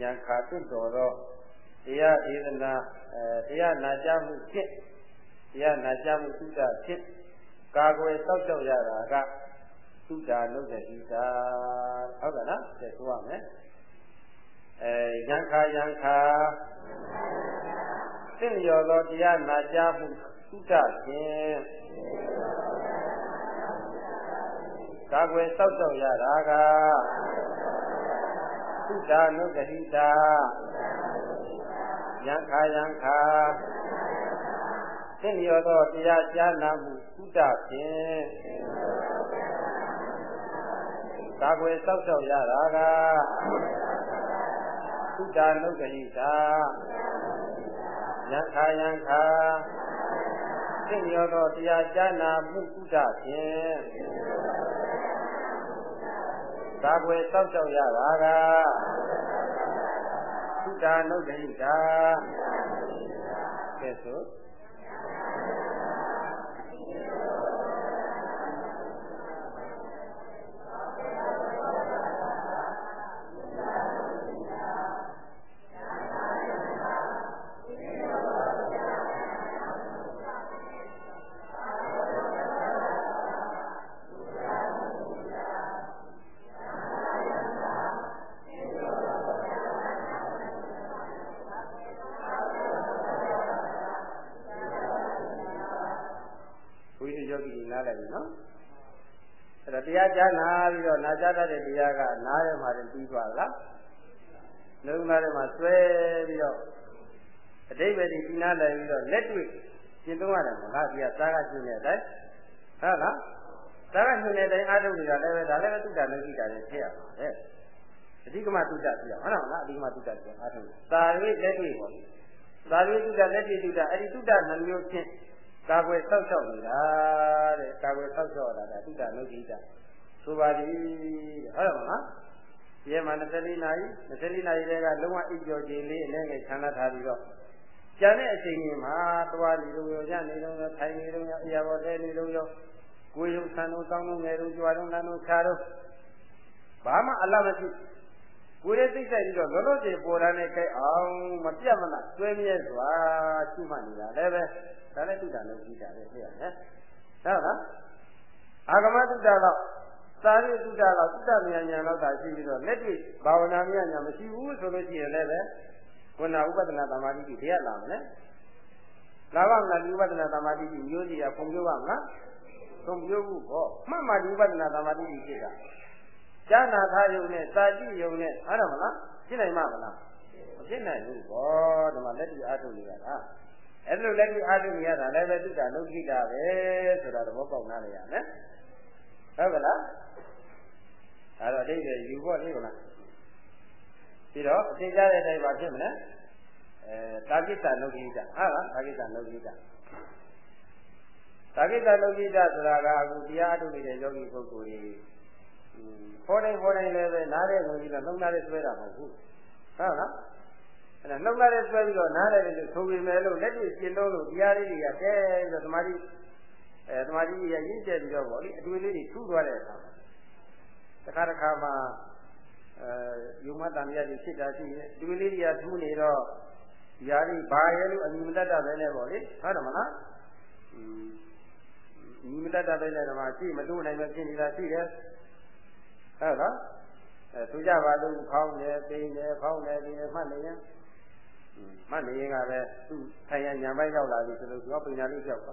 ဉာဏ်ခါတွတ်တော်သောတရားဒေသနာအဲတရားနာကြားမှုဖြင့်တရားနာကြားမှုသုဒ္ဓဖြင့်ကာကွယ်စောင့်ရှောက်ရတာကသုဒ္ဓနုဒ္ဒတိတာဟုတ်ကဲ့နော်ဆက်ဆိုရမယ်အဲယံခာယံခာသင်လျော်သောတရားနာကြားမှုသုဒ္ဓဖြင့်ကာကွယ်စောင့်ရှောက်ရတာက သုဒ္ဓနုဒ္ဒတိတာယံခာယံခာသင်လျော်သောတရားကြားနာမှုသုဒ္ဓဖြင့်ကာကွယ်စောင့်ရှောက်ရတာကသုဒ္ဓနုဒ္ဒတိတာယံခာယံခာသင်လျော်သောတရားကြားနာမှုသုဒ္ဓဖြင့် ကာကွယ်စောင့်ရှောက်ရတာကသုဒ္ဓနုဒ္ဒတိတာကဲဆို ပြီးတော့နာကြားတတ်တဲ့တရားကနားထဲမှာတင်ပြီးသွားလားလုံးသားထဲမှာဆွဲပြီးတော့အတိတ်ပဲဒီနားလိုက်ပြီးတော့လက်တွေ့ရှင်းသုံးရတယ်မလားဒီကသာကရှင်းတဲ့အတိုင်းဟုတ်လားသာကရှင်းတဲ့အတိုင်းအားထုတ်နေတာလည်းပဲဒါလည်းပဲသုတ္တလည်းကြည့်တာလည်းထည့်ရပါပဲအဓိကမသုတ္တပြရဟုတ်လားမလားအဓိကမသုတ္တပြအားထုတ်တာသာရိလက်တွေ့ပေါ့သာရိသုတ္တလက်တွေ့သုတ္တအဲ့ဒီသုတ္တနှမျိုးဖြင့်ကာကွယ်ဆောက်ရှောက်နေတာတဲ့ကာကွယ်ဆောက်ရှောက်တာဒါသုတ္တနုဒိတ ဆိုပါသည်ဟုတ်တယ်မလားဒီမှာ24နာရီ24နာရီတည်းကလုံးဝအိပ်ကျော်ခြင်းလေးအလဲငယ်ခံရထားပြီးတော့ကျန်တဲ့အချိန်ကြီးမှာသွားနေလို့ရောရနေလို့ရောထိုင်နေလို့ရောအရာပေါ်တဲနေလို့ရောကိုယ်ရုပ်ဆန်းတို့တောင်းလို့ငယ်တို့ကြွားတို့လမ်းတို့ခြားတို့ဘာမှအလတ်မရှိကိုယ်ရဲ့သိစိတ်ပြီးတော့လောလောဆယ်ပေါ်တာနဲ့ကြိုက်အောင်မပြတ်မလားတွဲမြဲစွာရှိမှနေတာလည်းပဲဒါလည်းတုဒ္ဒလုံးကြည့်တာပဲသိရမယ်ဟုတ်လားအာဂမတုဒ္ဒတော့ သာရိတုဒ္ဒလောက်သုတ္တမြညာလောက်သာရှိပြီးတော့လက်တွေ့ဘာဝနာမြညာမရှိဘူးဆိုလို့ရှိရင်လည်းပဲဝဏဥပဒနာသမာဓိတိတရားလာမယ်လာပါမလားဒီဥပဒနာသမာဓိတိမျိုးစီကပုံပြပါမလားပုံပြဘူးဟောမှတ်မှဒီဥပဒနာသမာဓိတိဖြစ်တာဉာဏ်နာထားယုံနဲ့စာကြည့်ယုံနဲ့ဟုတ်တယ်မလားဖြစ်နိုင်မှာမလားမဖြစ်နိုင်ဘူးဘောဒီမှာလက်တွေ့အားထုတ်နေရတာအဲ့လိုလက်တွေ့အားထုတ်နေရတာလည်းပဲသုတ္တလုံးခိတာပဲဆိုတာသဘောပေါက်နားလေရမယ်ဟုတ်ကလား အဲ့တော့အတိတ်ယူဖို့လေကလားပြီးတော့အသိကြတဲ့အတိုင်းပါဖြစ်မလဲအဲတာကိစ္စနုခိတဟုတ်လားတာကိစ္စနုခိတတာကိစ္စနုခိတဆိုတာကအခုတရားအထုတ်နေတဲ့ယောဂီပုဂ္ဂိုလ်ကြီးဟောတိုင်းဟောတိုင်းလည်းပဲနားတဲ့ဝင်ပြီးတော့နှုံးသားလေးဆွဲတာမဟုတ်ဘူးဟုတ်လားအဲ့ဒါနှုံးသားလေးဆွဲပြီးတော့နားတယ်လို့ဆိုပေမဲ့လို့လက်တွေ့ရှင်းလို့လို့တရားလေးတွေကတဲပြီးတော့သမာဓိအဲသမာဓိကြီးရရင့်ကျက်ပြီးတော့ဗောလေအတွေ့လေးတွေထူးသွားတဲ့အခါမှာ တစ်ခါတစ်ခါမှာအဲယုံမတန်မြတ်ကြီးဖြစ်တာရှိရင်အတွေ့လေးတွေကထူးနေတော့ယာရီဘာရဲလို့အမြင်မတတ်တာပဲနဲ့ဗောလေဟုတ်တယ်မလားอืมညီမတတ်တာပဲနဲ့တော့ရှိမလို့နိုင်မဖြစ်နေတာရှိတယ်ဟုတ်လားအဲသူကြပါလို့ဖောင်းတယ်ပိန်တယ်ဖောင်းတယ်ဒီမှတ်နေရင်မှတ်နေရင်ကပဲသူ့ထိုင်ရညာပိုင်းရောက်လာပြီဆိုလို့သူကပိန်နာလေးကြောက်ပါ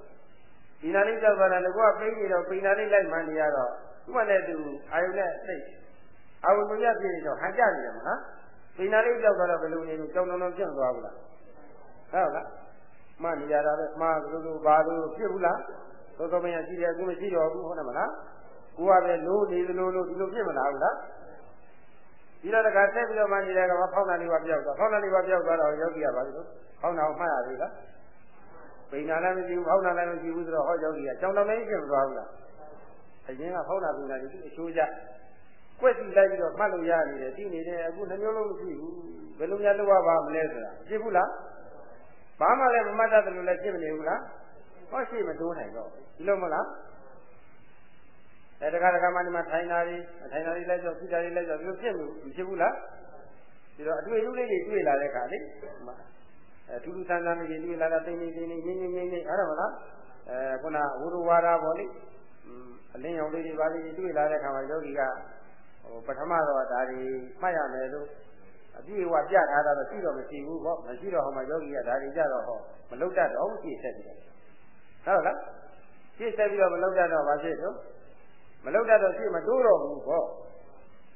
ဒီနာလေးကြောက်ပါလားကိုကပိန်နေတော့ပိန်နာလေးလိုက်မှန်းနေရတော့ သူ့မနဲ့သူအာယုနဲ့သိအာဝုံရပြည့်တော့ဟန်ကြနေတယ်မလားပိန်နာလေးကြောက်တော့ဘယ်လိုနေလို့ကြောင်တုံတုံပြန့်သွားဘူးလားဟုတ်လားမှတ်နေရတာပဲမှားလို့လို့ဘာလို့ဖြစ်ဘူးလားသောသောမယရှိတယ်အခုမရှိတော့ဘူးဟုတ်တယ်မလားကိုကပဲလို့နေသလိုလို့ဒီလိုဖြစ်မလားဘူးလားဒီတော့တခါဆက်ပြီးတော့မှနေတဲ့ကမှဖောင်းတာလေးပါပြောက်သွားဖောင်းတာလေးပါပြောက်သွားတော့ယောဂီရပါပြီလို့ဖောင်းတာကိုမှတ်ရပြီလားပိန်နာလည်းမရှိဘူးဖောင်းတာလည်းမရှိဘူးဆိုတော့ဟောယောဂီကကြောင်တော်လေးဖြစ်မသွားဘူးလား အရင်ကဖောင်းတာပိန်နာတွေအချိုးကြကွက်စီလိုက်ပြီးတော့မှတ်လို့ရနေတယ်ပြီးနေတယ်အခုနှမျိုးလုံးမရှိဘူးဘယ်လိုများလုပ်ရပါမလဲဆိုတာဖြစ်ဘူးလားဘာမှလည်းမမှတ်တတ်တယ်လို့လည်းဖြစ်မနေဘူးလားဟောရှိမတိုးနိုင်တော့ဒီလိုမလားအဲတခါတခါမှဒီမှာထိုင်တာတွေထိုင်တာတွေလိုက်တော့ဖြစ်တာတွေလိုက်တော့ဒီလိုဖြစ်မှုမဖြစ်ဘူးလားဒီတော့အတွေ့အကြုံလေးတွေတွေ့လာတဲ့ခါလေအဲထူးထူးဆန်းဆန်းလေးတွေတွေ့လာတာသိနေသိနေငင်းငင်းငင်းငင်းအဲ့ဒါမလားအဲခုနဝုဒဝါဒပေါ့လေ အလင်းရောင်လေးတွေပါလေးတွေတွေ့လာတဲ့ခါမှာယောဂီကဟိုပထမတော့ဒါတွေမှတ်ရမယ်လို့အပြည့်အဝပြထားတာတော့ရှိတော့မရှိဘူးပေါ့မရှိတော့ဟောမှာယောဂီကဒါတွေကြတော့ဟောမလုတ်တတ်တော့ဘူးပြည့်ဆက်ပြီးတော့ဟုတ်လားပြည့်ဆက်ပြီးတော့မလုတ်တတ်တော့ဘာဖြစ်လို့မလုတ်တတ်တော့ရှေ့မတိုးတော့ဘူးပေါ့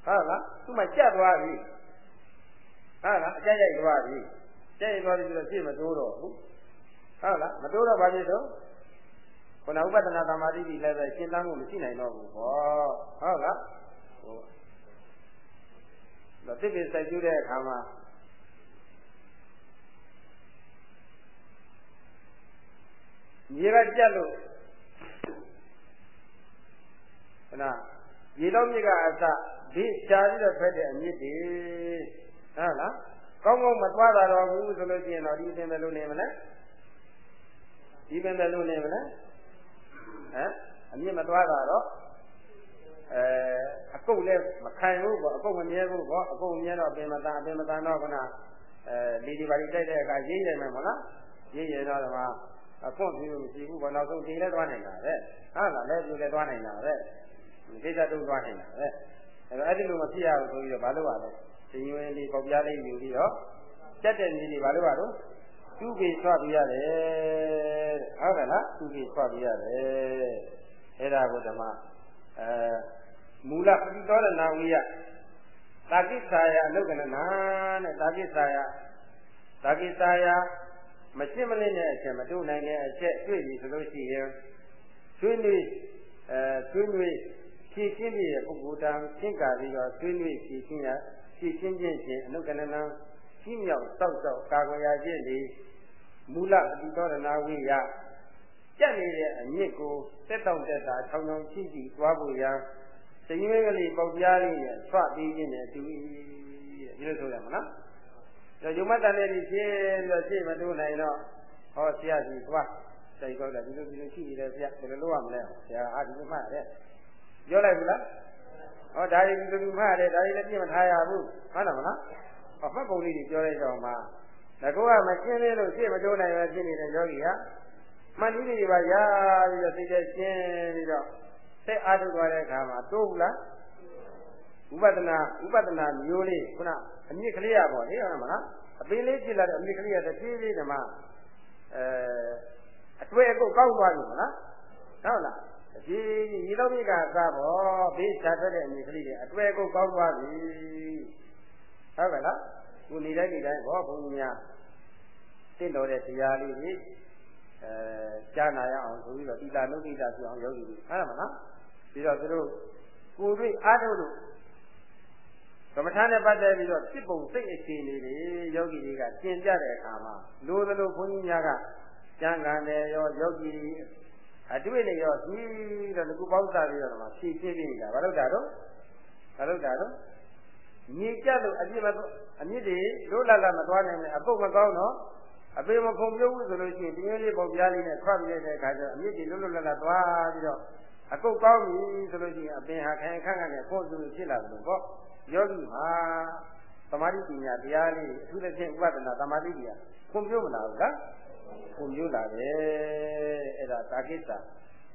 ဟုတ်လားသူ့မှာကြက်သွားပြီဟုတ်လားအကြက်ရိုက်သွားပြီကြက်ရိုက်သွားပြီဆိုတော့ရှေ့မတိုးတော့ဘူးဟုတ်လားမတိုးတော့ဘာဖြစ်တော့ ခုနဥပဒနာသမာဓိကြီးလည်းပဲရှင်းတမ်းမှုမရှိနိုင်တော့ဘူးပေါ့ဟုတ်လားဟိုတော့တိပိစိုက်ကျူးတဲ့အခါမှာမြေကကြက်လို့ခဏရေတော့မြစ်ကအစဒီရှားပြီးတော့ထွက်တဲ့အမြစ်တွေဟုတ်လားကောင်းကောင်းမသွားတာတော့ဘူးဆိုလို့ရှိရင်တော့ဒီပင်ပဲလို့နေမလဲဒီပင်ပဲလို့နေမလဲ ဟမ်အမြင့်မသွားတာတော့အဲအကုတ်လည်းမခံဘူးပေါ့အကုတ်မမြဲဘူးပေါ့အကုတ်မြဲတော့ပင်မတန်အပင်မတန်တော့ခဏအဲလီဒီပါလီတိုက်တဲ့အခါရေးရမယ်မလားရေးရတော့ဒီမှာအခွင့်ပြုမရှိဘူးပေါ့နောက်ဆုံးဒီလည်းသွားနိုင်တာပဲဟုတ်လားလည်းဒီလည်းသွားနိုင်တာပဲဒီကိစ္စတုံးသွားနိုင်တာပဲအဲတော့အဲ့ဒီလိုမဖြစ်ရဘူးဆိုပြီးတော့ဘာလို့ပါလဲရှင်ရင်လေးပေါက်ပြားလေးယူပြီးတော့ကြက်တဲ့ကြီးတွေဘာလို့ပါတော့ သူ့ပြေဆွပြရတယ်ဟုတ်ကဲ့လားသူ့ပြေဆွပြရတယ်အဲ့ဒါကိုဓမ္မအဲမူလပฏิတော်ရဏဝိယတာကိစ္ဆာယအလုကနနာနဲ့တာကိစ္ဆာယတာကိစ္ဆာယမရှင်းမလင်းတဲ့အချက်မတို့နိုင်တဲ့အချက်တွေ့ပြီဆိုလို့ရှိရင်ဆွေးနွေးအဲဆွေးနွေးဖြည့်ရှင်းပြီးတဲ့ပုဂ္ဂိုလ်တံရှင်းကာပြီးတော့ဆွေးနွေးဖြည့်ရှင်းရဖြည့်ရှင်းခြင်းဖြင့်အနုကနနံ ရှိမြောက်တောက်တောက်ကာကွယ်ရခြင်းဒီမူလအတိတော်ရဏဝိယကြက်နေတဲ့အမြင့်ကိုတက်တောင့်တက်တာထောင်ထောင်ရှိရှိသွားဖို့ရတရင်ကလေးပေါက်ပြားလေးနဲ့ဆွပြီးခြင်းနဲ့တူတဲ့ဒီလိုဆိုရမှာနော်ဒါယုံမတန်တဲ့ဒီရှင်းပြီးတော့ရှင်းမတိုးနိုင်တော့ဟောဆရာကြီးသွားတိုင်ကောက်တယ်ဒီလိုဒီလိုရှိနေတယ်ဆရာဘယ်လိုလုပ်ရမလဲဆရာအာဒီလိုမှတ်ရတယ်ပြောလိုက်ဘူးလားဟောဒါတွေဒီလိုမှတ်ရတယ်ဒါတွေလည်းပြင့်မထားရဘူးဟုတ်တယ်မလား ဟောမှတ်ပုံလေးတွေပြောလိုက်တော့မှငါကမရှင်းသေးလို့ရှင်းမတိုးနိုင်ပဲဖြစ်နေတဲ့ယောဂီဟာမှန်ဒီတွေပါရပြီးတော့သိတဲ့ရှင်းပြီးတော့စိတ်အားထုတ်သွားတဲ့အခါမှာတိုးဘူးလားဥပဒနာဥပဒနာမျိုးလေးခုနအမြင့်ကလေးရပေါ့လေဟုတ်မလားအပင်လေးဖြစ်လာတဲ့အမြင့်ကလေးရတဖြည်းဖြည်းဓမ္မအဲအတွေ့အကုတ်ကောက်သွားပြီမလားဟုတ်လားဒီရေတော့မိကအစားပေါ့ဘေးချထွက်တဲ့အမြင့်ကလေးတွေအတွေ့အကုတ်ကောက်သွားပြီ ဟုတ်ကဲ့လားခုနေတိုင်းနေတိုင်းဘောဘုန်းကြီးများတင့်တော်တဲ့တရားလေးတွေအဲကြားနာရအောင်ဆိုပြီးတော့တိတာနုတိတာဆိုအောင်ယောဂီတွေဟုတ်လားမလားပြီးတော့သူတို့ကိုယ်တွေ့အားထုတ်လို့ကမ္မထာနဲ့ပတ်သက်ပြီးတော့စိတ်ပုံစိတ်အခြေအနေတွေယောဂီတွေကကျင်ကြတဲ့အခါမှာလိုသလိုဘုန်းကြီးများကကျမ်းဂန်တယ်ရောယောဂီအတွေ့နဲ့ရောပြီးတော့ဒီကုပေါင်းစားပြီးတော့မှဖြည့်ဖြည့်ပြီးနေတာဘာလို့တာတော့ဘာလို့တာတော့ ညီကြလို့အပြစ်မအမြစ်တွေလို့လာလာမသွားနိုင်ဘူးအပုတ်မကောင်းတော့အပေမခုံပြုတ်ဘူးဆိုလို့ရှိရင်တင်းလေးပေါပြားလေးနဲ့ထွက်ပြတဲ့အခါကျတော့အမြစ်တွေလွတ်လွတ်လပ်လပ်သွားပြီးတော့အကုတ်ကောင်းပြီဆိုလို့ရှိရင်အပင်ဟာခိုင်ခန့်ခန့်နဲ့ပို့သူဖြစ်လာတယ်ပေါ့ယောဂီဟာသမာဓိပညာတရားလေးအထူးသဖြင့်ဥပဒနာသမာဓိတရားခွန်ပြုတ်မလာဘူးလားခွန်ပြုတ်လာတယ်အဲ့ဒါတာကိစ္စ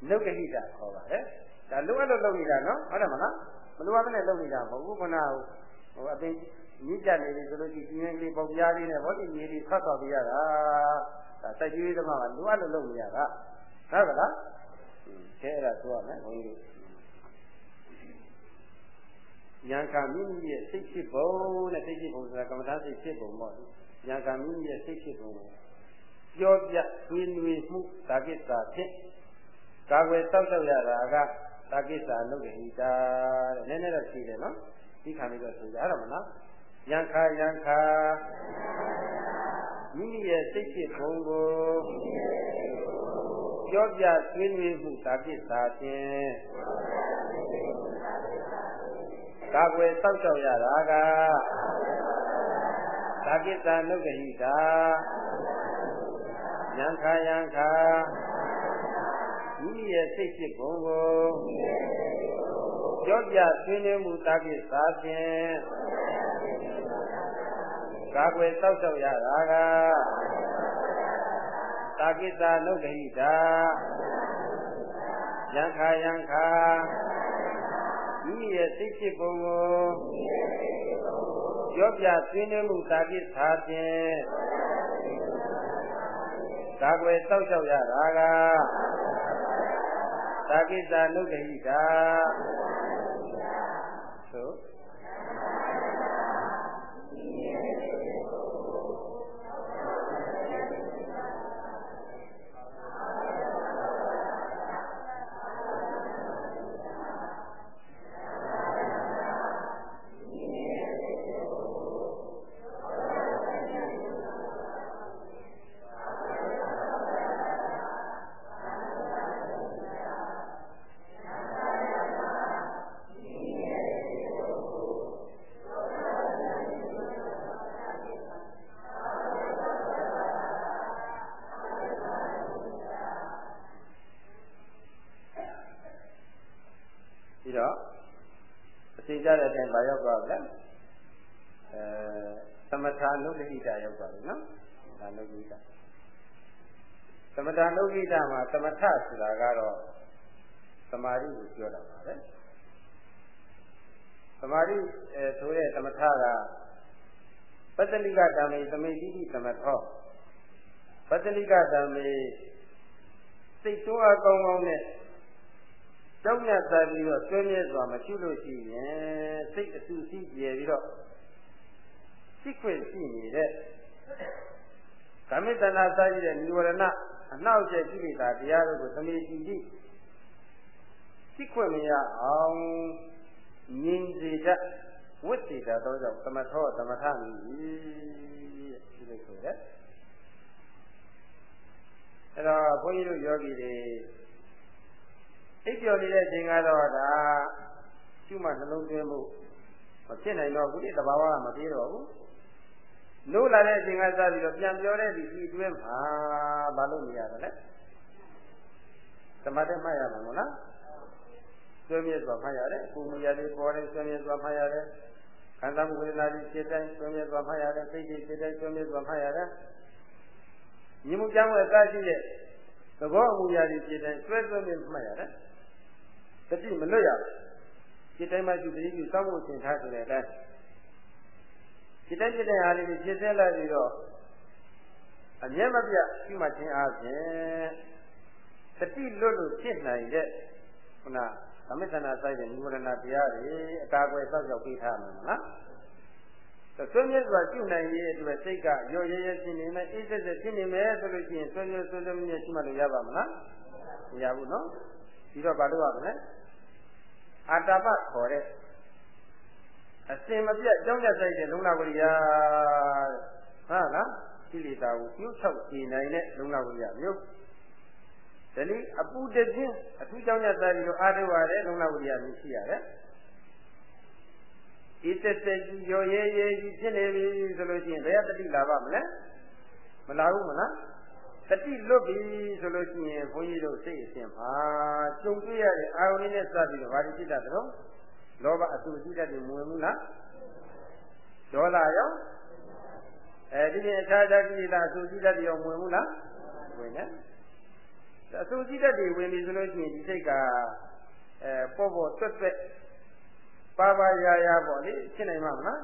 လုတ်ကဟိတခေါ်ပါတယ်ဒါလုံအပ်လို့လုပ်နေတာနော်ဟုတ်တယ်မလားမလိုအပ်တဲ့လုပ်နေတာမဟုတ်ဘူးခုနက ဟိုအပင်ညစ်ကြနေပြီဆိုလို့ရှိရင်ပြင်းကလေးပေါပြားလေးနဲ့ဘောတိမြေလေးဖတ်တော်ပြရတာဒါစက်ကြီးသမားကလိုအပ်လို့လုပ်နေရတာဟုတ်ကလားကဲအဲ့ဒါဆိုရမယ်ဘုန်းကြီးဉာဏ်ကမိမိရဲ့စိတ်ဖြစ်ပုံနဲ့စိတ်ဖြစ်ပုံဆိုတာကမ္မထာစိတ်ဖြစ်ပုံပေါ့ဉာဏ်ကမိမိရဲ့စိတ်ဖြစ်ပုံကိုပြောပြသွေးနွေမှုသာကိစ္စဖြစ်ကာကွယ်စောက်ရှောက်ရတာကသာကိစ္စလုပ်ရဟိတာတဲ့နည်းနည်းတော့ရှိတယ်နော် ဒီခံလေးတော့ဆိုကြရတော့မလားယံခာယံခာမိမိရဲ့စိတ်ဖြစ်ပုံကိုပြောပြဆွေးနွေးမှုသာဖြစ်သာဖြင့်ကာကွယ်စောင့်ရှောက်ရတာကသာကိစ္စနုဂဟိတာယံခာယံခာမိမိရဲ့စိတ်ဖြစ်ပုံကို ပြောပြဆွေးနွေးမှုသာကိစ္စဖြင့်ကာကွယ်စောက်ရှောက်ရတာကတာကိစ္စနုဒ္ဒဟိတာယံခာယံခာမိမိရဲ့စိတ်ဖြစ်ပုံကိုပြောပြဆွေးနွေးမှုတာကိစ္စဖြင့်ကာကွယ်စောက်ရှောက်ရတာက တာကိစ္စနုဒ္ဒဟိတာသို့ ရောက်သွားလဲအဲသမထာနုဒိဋ္ဌရောက်သွားပြီနော်ဒါနုဒိဋ္ဌသမထာနုဒိဋ္ဌမှာသမထဆိုတာကတော့သမာဓိကိုပြောတာပါပဲသမာဓိအဲဆိုတဲ့သမထကပတ္တလိကဓမ္မေသမေတိတိသမထောပတ္တလိကဓမ္မေစိတ်တွန်းအကောင်းကောင်းနဲ့ ကြောက်မြတ်သားပြီးတော့ဆွေးမြဲစွာမရှိလို့ရှိရင်စိတ်အဆူစီးပြေပြီးတော့စိတ်ခွင့်ရှိနေတဲ့ကာမိတနာစာရည်တဲ့និဝရဏအနှောက်အယှက်ကိလေသာတရားတို့ကိုသမေတိတိစိတ်ခွင့်မရအောင်ငြင်းစေတတ်ဝိသေတသောကြောင့်သမထောသမထမိဒီလိုဆိုရဲအဲ့တော့ဘုန်းကြီးတို့ယောဂီတွေ အိပ်ပျော်နေတဲ့အချိန်ကတော့ဒါကျุမှနှလုံးသွင်းမှုမဖြစ်နိုင်တော့ဘူးဒီတဘာဝကမပြေတော့ဘူးနိုးလာတဲ့အချိန်ကစပြီးတော့ပြန်ပြောတဲ့ဒီဒီတွင်းမှာဘာလို့နေရတာလဲသမတ်မှတ်ရမှာမဟုတ်လားဆွေးမြေ့စွာမှတ်ရတယ်ကိုယ်မူရလေးပေါ်တယ်ဆွေးမြေ့စွာမှတ်ရတယ်ခန္ဓာမှုဝေဒနာတွေဖြစ်တိုင်းဆွေးမြေ့စွာမှတ်ရတယ်စိတ်တွေဖြစ်တိုင်းဆွေးမြေ့စွာမှတ်ရတယ်ညီမှုကြောင်းရဲ့အစရှိတဲ့သဘောအမူအရာတွေဖြစ်တိုင်းဆွဲဆွဲမြင့်မှတ်ရတယ် တတိမလွတ်ရဘူးစိတ်တိုင်းမှရှိတတိပြုစောင့်ဖို့သင်ထားဆိုတဲ့အတိုင်းစိတ်တိုင်းဖြစ်တဲ့အားလေးကိုဖြစ်သက်လာပြီးတော့အမျက်မပြရှိမှခြင်းအားဖြင့်တတိလွတ်လို့ဖြစ်နိုင်တဲ့ခုနသမစ္စနာဆိုင်တဲ့နိဝရဏတရားတွေအတာကွယ်စောင့်ရောက်ပြီးထားမှာနော်သွေးမြတ်စွာပြုနိုင်ရဲ့အတွက်စိတ်ကရောရဲရဲဖြစ်နေမယ်အေးစက်စက်ဖြစ်နေမယ်ဆိုလို့ရှိရင်သွေးမြတ်သွေးမြတ်ရှိမှလည်းရပါမလားမရဘူးနော်ပြီးတော့ဘာလို့ရမလဲ အာတပခေါ်တဲ့အစင်မပြတ်ကြောင်းရဆိုင်တဲ့လုံလဝရိယဟုတ်လားကိလေသာကိုပြုတ်ချောက်နေနိုင်တဲ့လုံလဝရိယမျိုးဒါလိအပူတခြင်းအထူးကြောင့်ရဆိုင်ပြီးတော့အာထုရတဲ့လုံလဝရိယမျိုးရှိရတယ်ဤတက်တက်ကြီးရောရဲရဲကြီးဖြစ်နေပြီဆိုလို့ရှိရင်ဘယ်တတိလာပါမလဲမလာဘူးမလား တတိလွတ်ပြီဆိုလို့ရှိရင်ဘုန်းကြီးတို့စိတ်အစဉ်မှာကြုံတွေ့ရတဲ့အာရုံလေးနဲ့စပြီးတော့ဘာဖြစ်တတ်သလဲလောဘအတူရှိတတ်တယ်မဝင်ဘူးလားဒေါသရောအဲဒီပြင်အခြားခြားကိလေသာအတူရှိတတ်တယ်ရောဝင်ဘူးလားဝင်တယ်အတူရှိတတ်တယ်ဝင်ပြီဆိုလို့ရှိရင်ဒီစိတ်ကအဲပေါ့ပေါ့တွတ်တွတ်ပါပါရာရာပေါ့လေဖြစ်နိုင်မှာမလား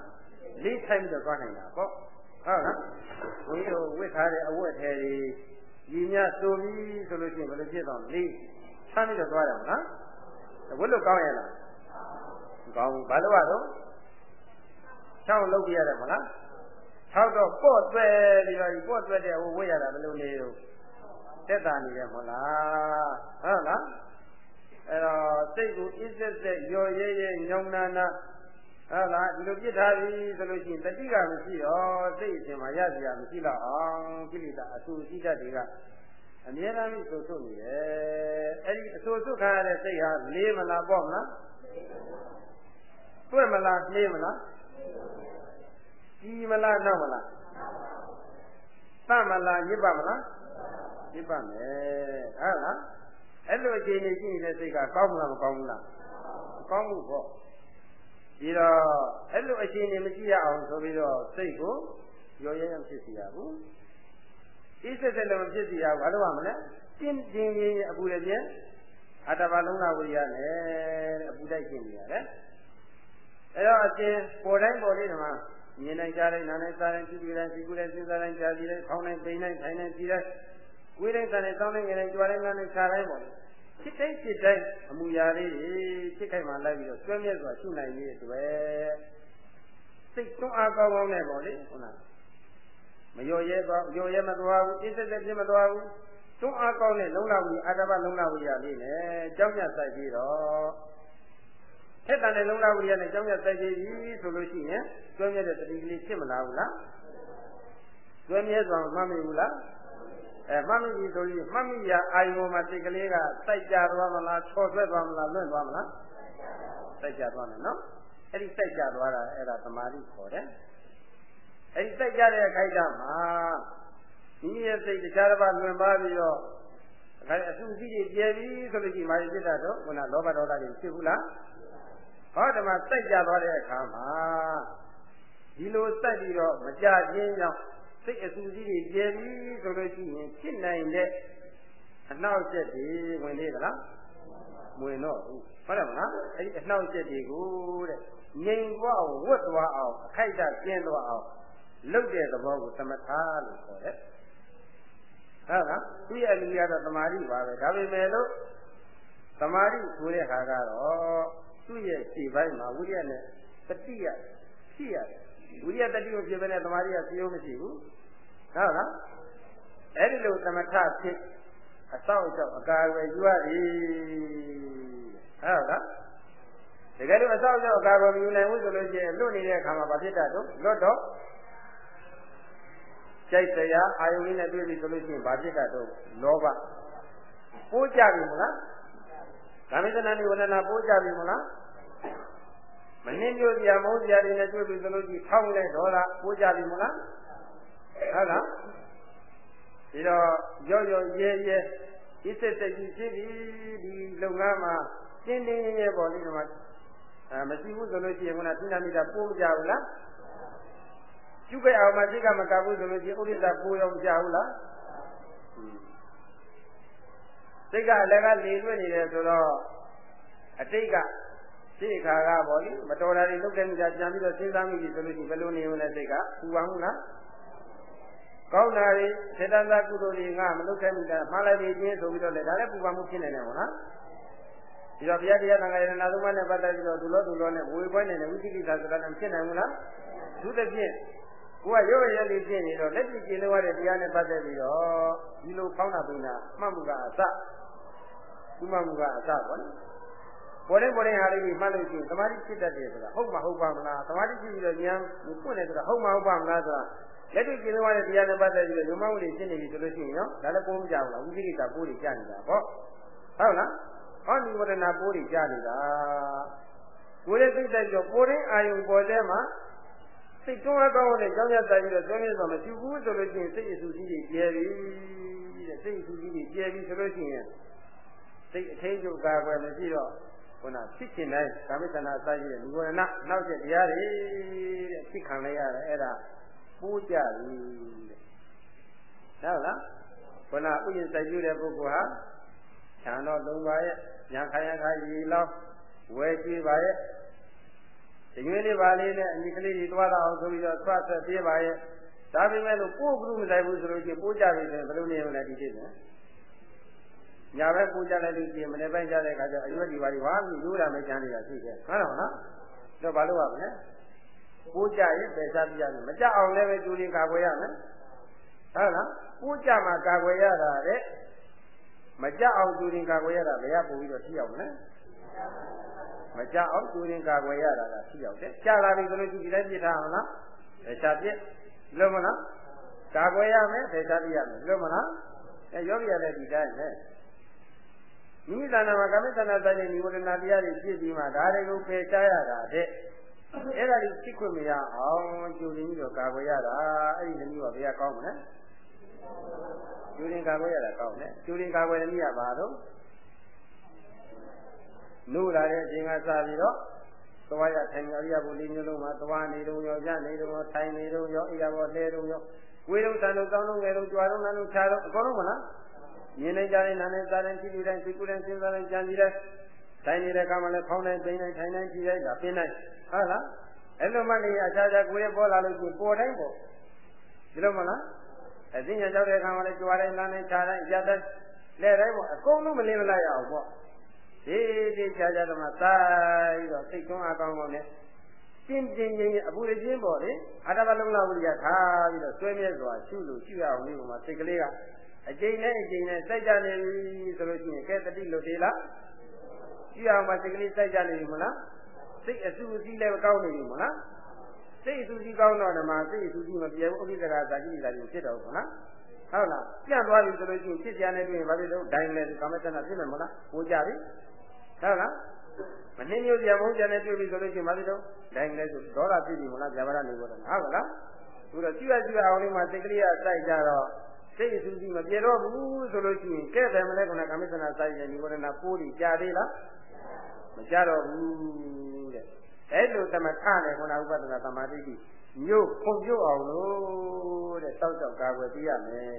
လေးထိုင်ပြီးတော့သွားနိုင်တာပေါ့ဟုတ်လား ဝိတို့ဝစ်ထားတဲ့အဝတ်ထဲတွေညီညဆိုပြီးဆိုလို့ရှိရင်ဘယ်လိုဖြစ်သွားမလဲဆမ်းပြီးတော့သွားရမလားဝတ်လို့ကောင်းရဲ့လားမကောင်းဘူးဘာလို့ရတော့ချောင်းလုပ်ပြရတယ်မလားချောက်တော့ပေါ့သွဲပြီးတော့ဒီပေါ့သွဲတဲ့ဟိုဝတ်ရတာဘယ်လိုနေရောတက်တာနေတယ်မဟုတ်လားဟုတ်လားအဲ့တော့စိတ်ကိုအစ်ဆက်ဆက်ရော်ရဲရဲညောင်းနာနာ ဟုတ်လားဒီလိုပြစ်ထားပြီဆိုလို့ရှိရင်တတိကမရှိတော့စိတ်အစဉ်မှာရစရာမရှိတော့အောင်ကိလေသာအဆူရှိတတ်တွေကအမြဲတမ်းဆိုဆုတ်နေတယ်အဲ့ဒီအဆူဆုတ်ခါရတဲ့စိတ်ဟာလေးမလားပေါ့မလားတွေ့မလားနှေးမလားကြီးမလားနောက်မလားတတ်မလားညစ်ပါမလားညစ်ပါမယ်ဟုတ်လားအဲ့လိုအခြေအနေရှိနေတဲ့စိတ်ကကောင်းမလားမကောင်းဘူးလားမကောင်းဘူးပေါ့ ပြီးတော့အဲ့လိုအခြေအနေမရှိရအောင်ဆိုပြီးတော့စိတ်ကိုရောရဲမဖြစ်စီရဘူးဣစက်စက်လည်းမဖြစ်စီရဘူးဘာလို့ရမလဲပြင်းပြင်းရင်အပူလည်းပြင်းအတ္တဘာလုံးလာဝိရိယနဲ့အပူတိုက်ခြင်းနေရတယ်အဲတော့အရှင်ပေါ်တိုင်းပေါ်လေးဓမ္မမြင်နိုင်ကြတဲ့နားနိုင်စားတိုင်းကြည့်ကြတိုင်းကြည့်ကြတိုင်းစဉ်းစားတိုင်းကြားကြည့်တိုင်းခေါင်းတိုင်းပိန်တိုင်းထိုင်တိုင်းကြည့်တိုင်းကိုယ်တိုင်းစားတိုင်းတောင်းတိုင်းငယ်တိုင်းကြွားတိုင်းငါးတိုင်းစားတိုင်းပေါ်ဖြ စ်တိုင်းဖြစ်တိုင်းအမူအရာလေးဖြစ်ခိုက်မှလိုက်ပြီးတော့ကျွမ်းမြဲစွာရှုနိုင်ရေးအတွက်စိတ်တွန်းအားကောင်းကောင်းနဲ့ပေါ့လေဟုတ်လားမလျော်ရဲသွားလျော်ရဲမသွားဘူးအစ်စက်စက်ဖြစ်မသွားဘူးတွန်းအားကောင်းတဲ့လုံလဝီအာတဘလုံလဝီရလေးနဲ့ကြောင်းမြတ်ဆိုင်ပြီးတော့ထက်တန်တဲ့လုံလဝီရနဲ့ကြောင်းမြတ်ဆိုင်ပြီးဆိုလို့ရှိရင်ကျွမ်းမြဲတဲ့တတိကလေးဖြစ်မလာဘူးလားကျွမ်းမြဲစွာမှတ်မိဘူးလား အဲမှတ်မိပြီဆိုရင်မှတ်မိရအာယုံမှာစိတ်ကလေးကစိုက်ကြသွားမလားချော်ဆွဲသွားမလားလွင့်သွားမလားစိုက်ကြသွားမယ်နော်အဲ့ဒီစိုက်ကြသွားတာအဲ့ဒါသမာဓိခေါ်တယ်အဲ့ဒီစိုက်ကြတဲ့ခိုက်တာမှာဒီရဲ့စိတ်တရားတစ်ပါးလွင်ပါပြီးတော့အခါအဆူစီးတွေကျဲပြီဆိုလို့ရှိရင်မာရจิตတော့ခုနလောဘဒေါသတွေဖြစ်ဘူးလားဟောဒီမှာစိုက်ကြသွားတဲ့အခါမှာဒီလိုစိုက်ပြီးတော့မကြခြင်းကြောင့် စိတ်အဆူစီးတွေကျဲပြီဆိုလို့ရှိရင်ဖြစ်နိုင်တဲ့အနှောက်အယှက်တွေဝင်သေးသလားဝင်တော့ဘူးဟုတ်တယ်မလားအဲ့ဒီအနှောက်အယှက်တွေကိုတဲ့ငြိမ်သွားအောင်ဝတ်သွားအောင်အခိုက်အတန့်ကျင်းသွားအောင်လုပ်တဲ့သဘောကိုသမထလို့ခေါ်တယ်ဟုတ်လားသူရဲ့အလူကတော့သမာဓိပါပဲဒါပေမဲ့လို့သမာဓိဆိုတဲ့ဟာကတော့သူ့ရဲ့ခြေပိုင်းမှာဝိရိယနဲ့တတိယရှိရတယ်ဝိရိယတတိယဖြစ်ပဲနဲ့သမာဓိကစီယုံမရှိဘူး ဟုတ်လားအဲ့ဒီလိုသမထဖြစ်အဆောက်အအုံအကာအကွယ်ယူရသည်ဟုတ်လားတကယ်လို့အဆောက်အအုံအကာအကွယ်မယူနိုင်ဘူးဆိုလို့ရှိရင်လွတ်နေတဲ့အခါမှာဘာဖြစ်တတ်တော့လွတ်တော့ကြိုက်တရားအာယုန်လေးနဲ့တွေ့ပြီဆိုလို့ရှိရင်ဘာဖြစ်တတ်တော့လောဘပိုးကြပြီမလားကာမိတနာနိဝရဏပိုးကြပြီမလားမနှင်းမျိုးစရာမဟုတ်စရာတွေနဲ့တွေ့ပြီဆိုလို့ရှိရင်ထောင်းတဲ့ဒေါသပိုးကြပြီမလား ဟုတ်လားဒီတော့ရော့ရော့ရဲရဲဒီစစ်စစ်ကြီးဖြစ်ပြီဒီလုပ်ငန်းမှာတင်းတင်းရဲရဲပေါ်လေးဒီမှာအဲမရှိဘူးဆိုလို့ရှိရင်ခုနသီနာမိတာပိုးမကြဘူးလားကျုပ်ပဲအောင်မှစိတ်ကမကဘူးဆိုလို့ရှိရင်ဥဒိစ္စပိုးရောမကြဘူးလားစိတ်ကအလည်းကလေလွတ်နေတယ်ဆိုတော့အတိတ်ကစိတ်ခါကပေါ့လေမတော်တာတွေလုပ်တဲ့မိတာပြန်ပြီးတော့စဉ်းစားမိပြီဆိုလို့ရှိရင်ဘယ်လိုနေုံလဲစိတ်ကပူပါမှုလား ကောင်းတာတွေစေတသာကုသိုလ်တွေငါမလုပ်ခဲ့မိတာမှားလိုက်ပြီချင်းဆိုပြီးတော့လေဒါလည်းပူပါမှုဖြစ်နေတယ်ပေါ့နော်ဒီတော့ဘုရားတရားသံဃာရဏသုံးပါးနဲ့ပတ်သက်ပြီးတော့ဒုလောဒုလောနဲ့ဝေပွဲနေတယ်ဝိသိကိစ္စဆိုတာလည်းဖြစ်နိုင်ဘူးလားသူတစ်ဖြင့်ကိုကရုပ်ရည်လေးဖြစ်နေတော့လက်တွေ့ကျင့်လို့ရတဲ့တရားနဲ့ပတ်သက်ပြီးတော့ဒီလိုဖောင်းတာပိန်တာမှတ်မှုကအစဒီမှမှုကအစပေါ့နော်ပေါ်တဲ့ပေါ်တဲ့ဟာလေးကြီးမှတ်လို့ရှိရင်သမာဓိဖြစ်တတ်တယ်ဆိုတာဟုတ်မှာဟုတ်ပါမလားသမာဓိဖြစ်ပြီးတော့ဉာဏ်ကိုပွင့်တယ်ဆိုတာဟုတ်မှာဟုတ်ပါမလားဆိုတာ လက်တွေ့ကျင့်လို့ရတဲ့တရားနဲ့ပတ်သက်ပြီးတော့ယုံမှမှုတွေရှင်းနေပြီဆိုလို့ရှိရင်နော်ဒါလည်းပုံမကြဘူးလားဝိသိကိစ္စပိုးတွေကြာနေတာပေါ့ဟုတ်လားဟောဒီဝရဏပိုးတွေကြာနေတာကိုယ်ရဲ့သိတဲ့ကြောပိုးတဲ့အာယုံပေါ်တဲ့မှာစိတ်တွန်းအကောင်းနဲ့ကြောင်းရဆိုင်ပြီးတော့သွင်းရတော့မရှိဘူးဆိုလို့ရှိရင်စိတ်အဆူကြီးတွေကျဲပြီတဲ့စိတ်အဆူကြီးတွေကျဲပြီဆိုလို့ရှိရင်စိတ်အထင်းချုပ်ကာကွယ်မရှိတော့ခုနဖြစ်ချင်တိုင်းကာမိတနာအစရှိတဲ့လူဝရဏနောက်ချက်တရားတွေတဲ့ဖြစ်ခံလိုက်ရတယ်အဲ့ဒါ ပိုးကြပြီတဲ့ဟုတ်လားခုနဥယျာဉ်စိုက်ပြတဲ့ပုဂ္ဂိုလ်ဟာခြံတော်၃ပါးရဲ့ညာခါရခါရီလောင်းဝဲကြည့်ပါရဲ့ဒီရွေးလေးပါလေးနဲ့အမိကလေးတွေသွားတော့အောင်ဆိုပြီးတော့ဆွတ်ဆက်ပြေးပါရဲ့ဒါပေမဲ့လို့ပို့ဘူးမဆိုင်ဘူးဆိုလို့ချင်းပိုးကြပြီဆိုရင်ဘယ်လိုနေမလဲဒီကိစ္စညာဘက်ပိုးကြလိုက်လို့ချင်းမနေ့ပိုင်းကြတဲ့အခါကျအရွက်ဒီပါဒီဟာမြည်လို့တာမကြမ်းနေတာရှိတယ်ဟုတ်တော့နော်တော့ဘာလို့ရမလဲ ပိုးကြရင်ပယ်စားပြရမယ်မကြအောင်လည်းပဲကျူရင်ကာကွယ်ရမယ်ဟုတ်လားပိုးကြမှာကာကွယ်ရတာတဲ့မကြအောင်ကျူရင်ကာကွယ်ရတာဘယ်ရပို့ပြီးတော့ထိအောင်လဲမကြအောင်ကျူရင်ကာကွယ်ရတာကထိအောင်တယ်ကြာလာပြီဆိုလို့ရှိရင်ဒီတိုင်းပြစ်ထားအောင်လားပယ်စားပြစ်လို့မလားကာကွယ်ရမယ်ပယ်စားပြရမယ်လို့မလားအဲယောဂီရလည်းဒီတိုင်းပဲမိမိတဏ္ဍာမှာကာမိတဏ္ဍာစိုက်တဲ့និဝရဏတရားတွေပြည့်ပြီးမှဒါတွေကိုပယ်ချရတာတဲ့ အဲ့ဒါကြီးသိခွင့်မရအောင်ကျူရင်းပြီးတော့ကာကွယ်ရတာအဲ့ဒီနည်းကဘယ်ကကောင်းမလဲကျူရင်းကာကွယ်ရတာကောင်းတယ်ကျူရင်းကာကွယ်တဲ့နည်းကဘာလို့နိုးလာတဲ့အချိန်ကစပြီးတော့သွားရထိုင်ရရဖို့လေးမျိုးလုံးမှာသွားနေတော့ရောရနေတော့ထိုင်နေတော့ရောအိယာဘောလဲတော့ရောဝေးတော့တန်တော့ကောင်းတော့ငယ်တော့ကြွားတော့နားတော့ခြားတော့အကုန်လုံးမလားမြင်နေကြတဲ့နာနဲ့စားတဲ့ကြည့်ပြီးတိုင်းစိတ်ကူးတိုင်းစဉ်းစားတိုင်းကြံပြီးတိုင်းထိုင်နေတဲ့ကမှလည်းဖောင်းတိုင်းပိန်းတိုင်းထိုင်တိုင်းကြည့်လိုက်တာပြင်းတိုင်း ဟုတ်လားအဲ့လိုမှနေအခြားခြားကိုယ်ရဲ့ပေါ်လာလို့ရှိရင်ပေါ်တိုင်းပေါ်ဒီလိုမလားအသိဉာဏ်ကြောက်တဲ့အခါမှာလည်းကြွားတိုင်းနားနဲ့ခြားတိုင်းရတဲ့လဲတိုင်းပေါ့အကုန်လုံးမလင်းမလိုက်ရအောင်ပေါ့ဒီဒီခြားခြားတော့မှသာပြီးတော့စိတ်သွန်းအကောင်းကောင်းနဲ့ရှင်းရှင်းချင်းချင်းအပူရချင်းပေါ့လေအာတဘလုံးလာဝိရိယထားပြီးတော့ဆွဲမြဲစွာရှုလို့ရှုရအောင်ဒီမှာစိတ်ကလေးကအကျိန်နဲ့အကျိန်နဲ့စိုက်ကြနေပြီဆိုလို့ရှိရင်ကဲတတိလို့သေးလားရှုရအောင်မစိတ်ကလေးစိုက်ကြနေပြီမလား စိတ်အဆူအစီးလည်းကောင်းနေပြီမလားစိတ်အဆူအစီးကောင်းတော့ဓမ္မစိတ်အဆူအစီးမပြေဘူးဥပိ္ပခာသာကြည့်လာရင်ဖြစ်တော့ဘူးနော်ဟုတ်လားပြန့်သွားပြီဆိုလို့ရှိရင်ဖြစ်ကြတဲ့တွင်ဘာဖြစ်လို့ဒိုင်းလဲကာမတဏဖြစ်မယ်မလားဟိုကြပြီဟုတ်လားမနှင်းမျိုးပြန်မဟုတ်ကြတဲ့တွေ့ပြီဆိုလို့ရှိရင်ဘာဖြစ်လို့ဒိုင်းလဲဆိုဒေါသဖြစ်ပြီမလားဇာဝရနေပေါ်တယ်ဟုတ်ကလားသူတော့ကြည့်ရကြည့်ရအောင်လေးမှာစိတ်ကလေးကစိုက်ကြတော့စိတ်အဆူကြီးမပြေတော့ဘူးဆိုလို့ရှိရင်ကဲတယ်မလဲကကာမတဏစိုက်တဲ့និဝရဏပိုးကြီးကြာသေးလားမကြတော့ဘူးတဲ့ အဲ့လိုသမထနဲ့ခုနဥပဒနာသမာဓိကြီးမြို့ဖွံ့ဖြိုးအောင်လို့တဲ့တောက်တောက်ကာကွယ်ပြရမယ်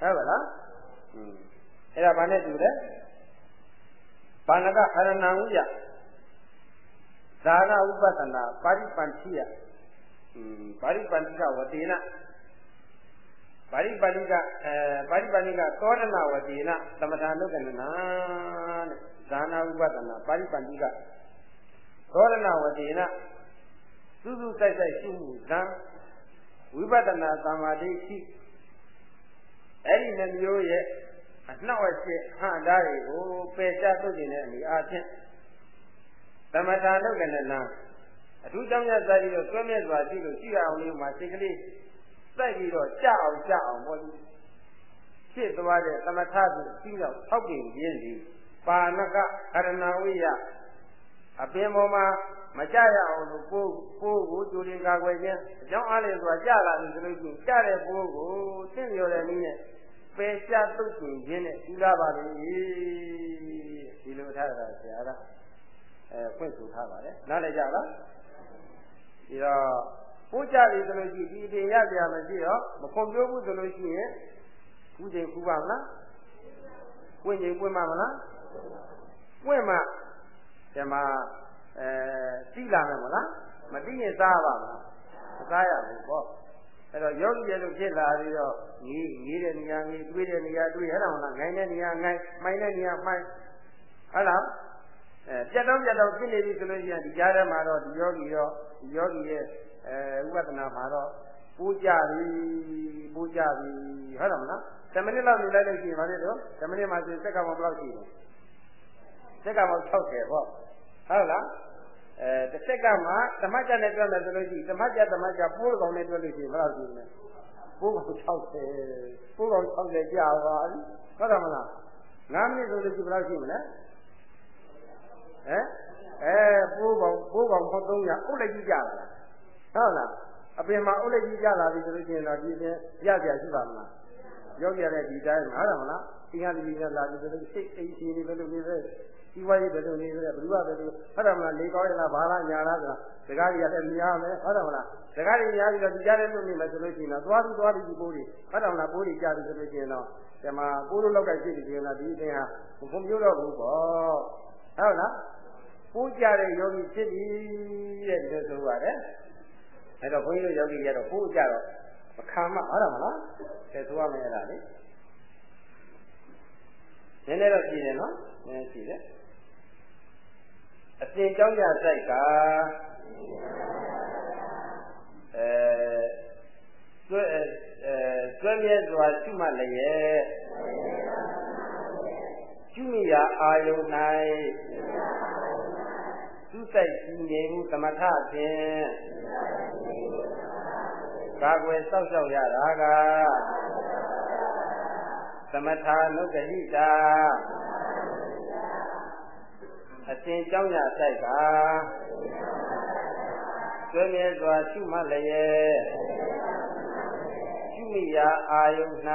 ဟုတ်ပါလားอืมအဲ့ဒါဘာနဲ့တူလဲဘာနကခရဏံဥယဇာနာဥပဒနာပါရိပန္တိယอืมပါရိပန္တိကဝတေနပါရိပန္တိကအဲပါရိပန္တိကသောဒနာဝတေနသမထာနုကနနာတဲ့ဇာနာဥပဒနာပါရိပန္တိက သောဒနာဝတေနစုစုတိုက်တိုက်ရှုမှုဇံဝိပဿနာသမာဓိရှိအဲ့ဒီနှမျိုးရဲ့အနှောက်အယှက်ဟန်သားတွေကိုပယ်ချသုတ်ကျင်တဲ့အနေအားဖြင့်သမထာနုကနနာအထူးကြောင့်ရစားပြီးတော့သွဲမြဲစွာရှိလို့ရှိရအောင်လို့မှစိတ်ကလေးစိုက်ပြီးတော့ကြအောင်ကြအောင်ပေါ့ဒီဖြစ်သွားတဲ့သမထကိုပြီးတော့ထောက်ပြင်ရင်းစီပါဏကအရဏဝိယ အပင်ပေါ်မှာမကြရအောင်လို့ပိုးပိုးကိုကြိုရင်ကာကွယ်ခြင်းအကြောင်းအားလည်းဆိုတာကြလာပြီဆိုလို့ရှိရင်ကြတဲ့ပိုးကိုသင့်လျော်တဲ့နည်းနဲ့ပယ်ချတုတ်ကျင်ခြင်းနဲ့ဥလာပါလေဒီလိုထားတာဆရာကအဲဖွင့်ဆိုထားပါတယ်နားလည်ကြလားဒီတော့ပိုးကြပြီဆိုလို့ရှိရင်ဒီအပြင်ရကြမရှိတော့မခွန်ပြောဘူးဆိုလို့ရှိရင်ခုချိန်ခုပါမလားပွင့်ချိန်ပွင့်မှာမလားပွင့်မှာ ဒီမှာအဲကြည့်လာမယ်မလားမသိရင်စားပါမလားမစားရဘူးပေါ့အဲ့တော့ယောဂီရဲ့လို့ဖြစ်လာပြီးတော့ငီးငီးတဲ့နေရာငီးတွေးတဲ့နေရာတွေးအဲ့ဒါမှလားငိုင်းတဲ့နေရာငိုင်းမိုင်းတဲ့နေရာမိုင်းဟုတ်လားအဲပြတ်တော့ပြတ်တော့ဖြစ်နေပြီဆိုလို့ရှိရင်ဒီကြားထဲမှာတော့ဒီယောဂီရောဒီယောဂီရဲ့အဲဥပဒနာမှာတော့ပူကြပြီပူကြပြီဟုတ်တယ်မလား10မိနစ်လောက်နေလိုက်လို့ရှိရင်ဘာဖြစ်တော့10မိနစ်မှဆိုစက္ကန့်ဘယ်လောက်ရှိလဲစက္ကန့်ပေါင်း60ပေါ့ ဟုတ်လားအဲတစ်စက္ကန့်မှာဓမ္မကြနဲ့ပြောမယ်ဆိုလို့ရှိရင်ဓမ္မကြဓမ္မကြပိုးကောင်နဲ့ပြောလို့ရှိရင်ဘယ်လောက်ရှိလဲပိုးကောင်60ပိုးကောင်60ကြာပါပြီဟုတ်တယ်မလား9မိနစ်ဆိုလို့ရှိရင်ဘယ်လောက်ရှိမလဲဟမ်အဲပိုးကောင်ပိုးကောင်300အုတ်လိုက်ကြီးကြာလာဟုတ်လားအပြင်မှာအုတ်လိုက်ကြီးကြာလာပြီဆိုလို့ရှိရင်တော့ဒီပြင်ရပြရှိပါမလားယောဂီရတဲ့ဒီတိုင်းဟုတ်တယ်မလားသင်္ဃာတိကြီးလာပြီဆိုလို့စိတ်အိမ်ရှင်နေလို့နေပဲ ဒီဝါရေးဘယ်လိုနေလဲဘယ်လိုပဲလို့ဟုတ်တယ်မလားလေကောင်းရလားဘာလားညာလားဆိုတာစကားကြီးရတဲ့မြားမယ်ဟုတ်တယ်မလားစကားကြီးများပြီးတော့ဒီကြားတဲ့လူနေမယ်ဆိုလို့ရှိရင်တော့သွားပြီးသွားပြီးဒီပိုးတွေဟုတ်တယ်မလားပိုးတွေကြားပြီးဆိုလို့ရှိရင်တော့ဒီမှာပိုးလိုလောက်ကရှိတယ်ဆိုရင်တော့ဒီအင်းဟာဘုံမျိုးတော့ဘူးပေါ့ဟုတ်လားပိုးကြတဲ့ယောဂီဖြစ်ပြီတဲ့ဒီလိုဆိုပါတယ်အဲ့တော့ဘုန်းကြီးတို့ယောဂီရတော့ပိုးကြတော့မခံမဟုတ်တယ်မလားကဲဆိုရမယ်အဲ့ဒါလေနည်းနည်းတော့ရှိတယ်နော်နည်းရှိတယ် အစဉ်ကြောင်းရဆိုင်ကအဲကျွဲအဲကျွဲမြဲစွာရှိမှလည်းရဲ့ကျွမိရာအာယုန်၌သူဆိုင်ရှိနေမှုသမထဖြင့်ကာကွယ်စောက်ရှောက်ရတာကသမထာနုတ္တိတာ အစဉ်ကြောင်းရဆိုင်ကကျွဲမြဲစွာရှုမှတ်လျက်ရှုမိရာအာယုန်၌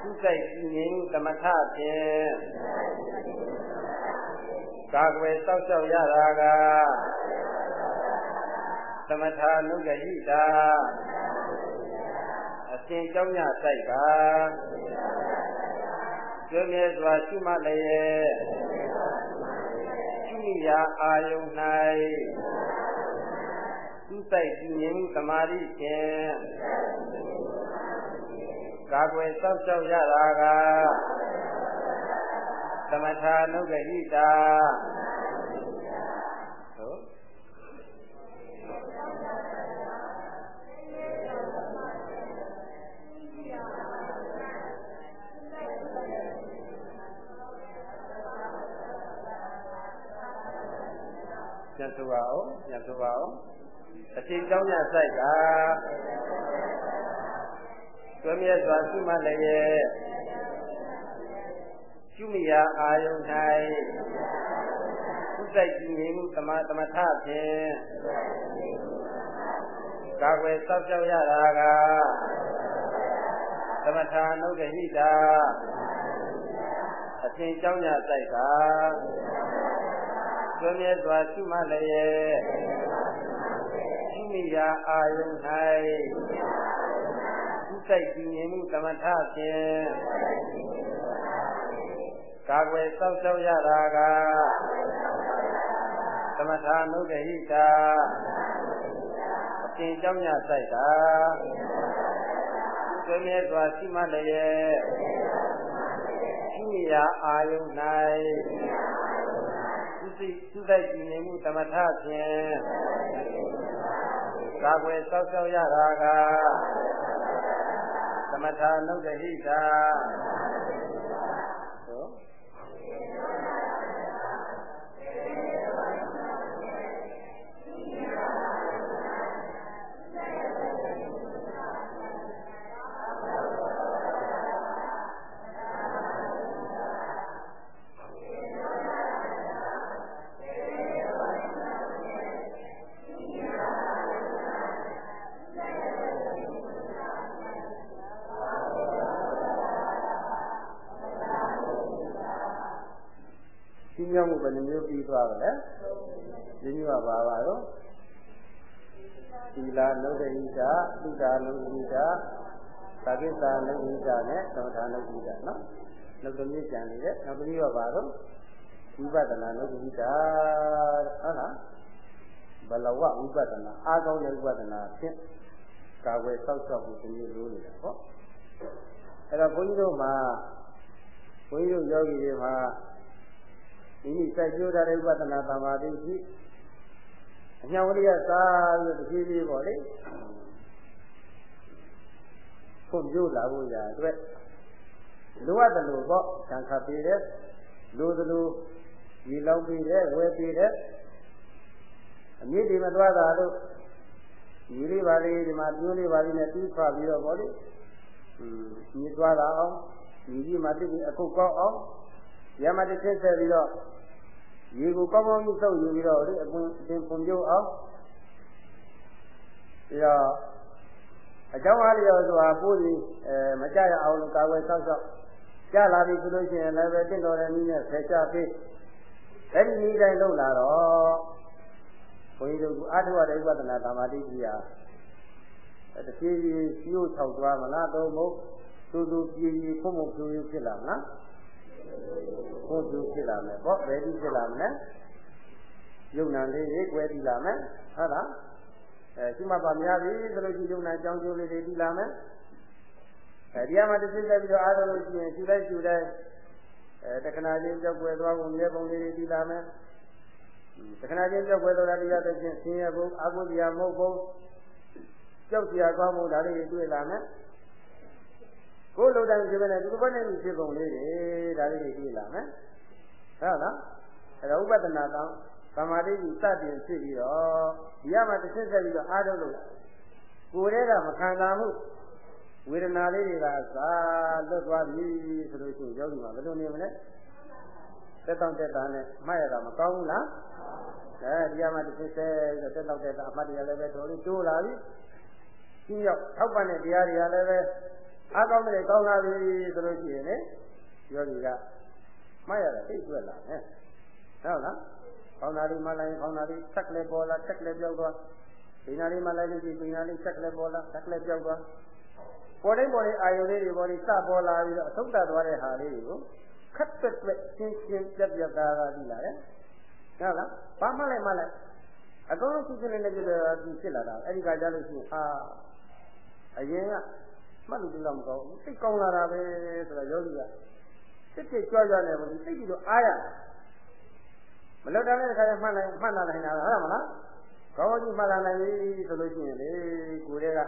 သူစိတ်ကြည်ငြိမ်သမထဖြင့်ကာကွယ်စောင့်ရှောက်ရတာကသမထာနုဂဟိတာအရှင်ကျောင်းညဆိုင်က ကျွမြဲစွာရှိမှလည်းရှိမိရာအာယုန်၌သူဆိုင်ကြည်ငြိမ်သမာဓိဖြင့်ကာကွယ်စောင့်ရှောက်ရတာကသမထာနုဂဟိတာ ပြန်ဆိုပါဦးပြန်ဆိုပါဦးအချိန်ကြောင်းညဆိုင်ကသွေးမြတ်စွာရှိမှလည်းရှုမိယာအာယုန်၌ဥစိုက်ကြည်ငြိမ်မှုတမတမထဖြင့်ကာကွယ်စောင့်ရှောက်ရတာကသမထာနုဒဟိတာအရှင်เจ้าညစိုက်က သွေးမြဲစွာရှိမှလည်းရှိမိယာအာယုန်၌ဥစိုက်ကြည်ငြိမ်မှုတမထဖြင့်ကာကွယ်စောင့်ရှောက်ရတာကသမထာနုဒဟိတာအရှင်เจ้าညဆိုင်တာသွေးမြဲစွာရှိမှလည်းရှိရာအာယုန်၌ သူစိသူတိုက်ကြည်နေမှုသမထဖြင့်ကာကွယ်စောင့်ရှောက်ရတာကသမထာနုဒဟိတာ ဒိတာသုတာနုဒိတာသကိတာနုဒိတာနဲ့သမထာနုဒိတာနော်နောက်တစ်မျိုးကြံနေတဲ့နောက်တစ်မျိုးကပါတော့ဝိပဿနာနုဒိတာဟုတ်လားဘလဝဝိပဿနာအားကောင်းတဲ့ဝိပဿနာဖြင့်ကာဝယ်ဆောက်ရှောက်ဖို့ဒီလိုလိုနေတာပေါ့အဲ့တော့ဘုန်းကြီးတို့မှာဘုန်းကြီးတို့ယောဂီတွေမှာမိမိစိုက်ကြိုးထားတဲ့ဝိပဿနာသမာဓိရှိအညောင်ဝရိယသာပြီးတဖြည်းဖြည်းပေါ့လေ ဖွံ့ဖြိုးလာဖို့ရာအတွက်လိုအပ်တယ်လို့ပေါ့သံခါပေးတဲ့လိုသလိုရေလောင်းပေးတဲ့ဝယ်ပေးတဲ့အမြင့်ဒီမသွားတာလို့ဒီလေးပါလေးဒီမှာပြိုးလေးပါလေးနဲ့တီးဖွာပြီးတော့ပေါ့လေอืมမြည်သွားတာအောင်ဒီကြီးမှာတိတ်အခုကောက်အောင်ရမတစ်ချက်ဆက်ပြီးတော့ရေကိုကောင်းကောင်းကြီးသုတ်ယူပြီးတော့လေအပွင့်အတင်ပွန်ပြိုးအောင်ပြီးတော့ အကြောင်းအားလျော်စွာပိုးပြီးအဲမကြရအောင်လို့ကာဝယ်ဆောက်ရှောက်ကြလာပြီဆိုလို့ရှိရင်လည်းပဲတင့်တော်တဲ့နည်းနဲ့ဖယ်ရှားပေးအဲ့ဒီနည်းတိုင်းလုပ်လာတော့ဘုန်းကြီးတို့ကအာထုဝတဲ့ဝိပဿနာသမာဓိကြီးဟာတဖြည်းဖြည်းရှို့ထောက်သွားမလားတော့မဟုတ်သူသူပြည်ပြည်ဖုံဖုံဖြူဖြူဖြစ်လာမလားဘုသူဖြစ်လာမယ်ပေါ့ဘယ်ဒီဖြစ်လာမလဲယုံနာလေးတွေကွဲပြီးလာမယ်ဟုတ်လား အဲရှိမှပါများပြီဆိုလို့ရှိရင်ယုံနာအကြောင်းကျိုးလေးတွေပြီးလာမယ်အဲဒီမှာတစ်စိလက်ပြီးတော့အားထုတ်လို့ရှိရင်ရှူလိုက်ရှူလိုက်အဲတခဏချင်းကြောက်ွယ်သွားဖို့မြဲပုံလေးတွေပြီးလာမယ်တခဏချင်းကြောက်ွယ်သွားတာတရားတဲ့ချင်းဆင်းရဲဖို့အာဟုဇရာမဟုတ်ဘူးကြောက်စရာကောင်းမှုဒါလေးတွေတွေ့လာမယ်ကိုယ်လုံတိုင်းဖြစ်နေသူတစ်ပတ်နဲ့ဖြစ်ပုံလေးတွေဒါလေးတွေတွေ့လာမယ်ဟုတ်လားအဲ့တော့ဥပဒနာတောင်း သမာဓိကြီးစတင်ဖြစ်ပြီးတော့ဒီရမှာတစ်ချက်ဆက်ပြီးတော့အားထုတ်လို့ကိုယ်တည်းကမခံစားမှုဝေဒနာလေးတွေကသာလွတ်သွားပြီဆိုလို့ရှိရင်ယောဂီမှာဘယ်လိုနေမလဲတက်တောင့်တက်တာနဲ့မှတ်ရတာမကောင်းဘူးလားအဲဒီရမှာတစ်ချက်ဆက်ပြီးတော့တက်တောင့်တက်တာအမှတ်တရားလည်းပဲတော်လေးတိုးလာပြီရှင်းရောက်ထောက်ပံ့တဲ့တရားတွေကလည်းပဲအားကောင်းတဲ့ကောင်းလာပြီဆိုလို့ရှိရင်လေယောဂီကမှတ်ရတာသိတွေ့လာမယ်ဟုတ်လား ခေါင်းသားလေးမှလိုက်ခေါင်းသားလေးဆက်ကလေးပေါ်လာဆက်ကလေးပြောက်သွားဒီနာလေးမှလိုက်လို့ဒီဒီနာလေးဆက်ကလေးပေါ်လာဆက်ကလေးပြောက်သွားပေါ်တိုင်းပေါ်တိုင်းအာယုလေးတွေပေါ်ပြီးစပေါ်လာပြီးတော့အဆုံးသတ်သွားတဲ့ဟာလေးတွေကိုခက်တက်တက်ရှင်းရှင်းပြတ်ပြတ်သားသားကြည့်လာတယ်ဟုတ်လားဘာမှလည်းမလိုက်အကုန်လုံးဖြစ်နေတဲ့ပြည့်တယ်ဒီဖြစ်လာတာအဲ့ဒီကကြလို့ရှိရင်အာအရင်ကမှတ်လို့တော့မကောင်းဘူးစိတ်ကောင်းလာတာပဲဆိုတော့ယောဂီကစိတ်ကြွကြွကြွနေဘူးစိတ်ပြီးတော့အားရမ လွတ်တာလည်းတစ်ခါမှတ်နိုင်မှတ်လာနိုင်တာဟုတ်မလားကောင်းကြီးမှတ်လာနိုင်ပြီဆိုလို့ရှိရင်လေကိုယ်တွေက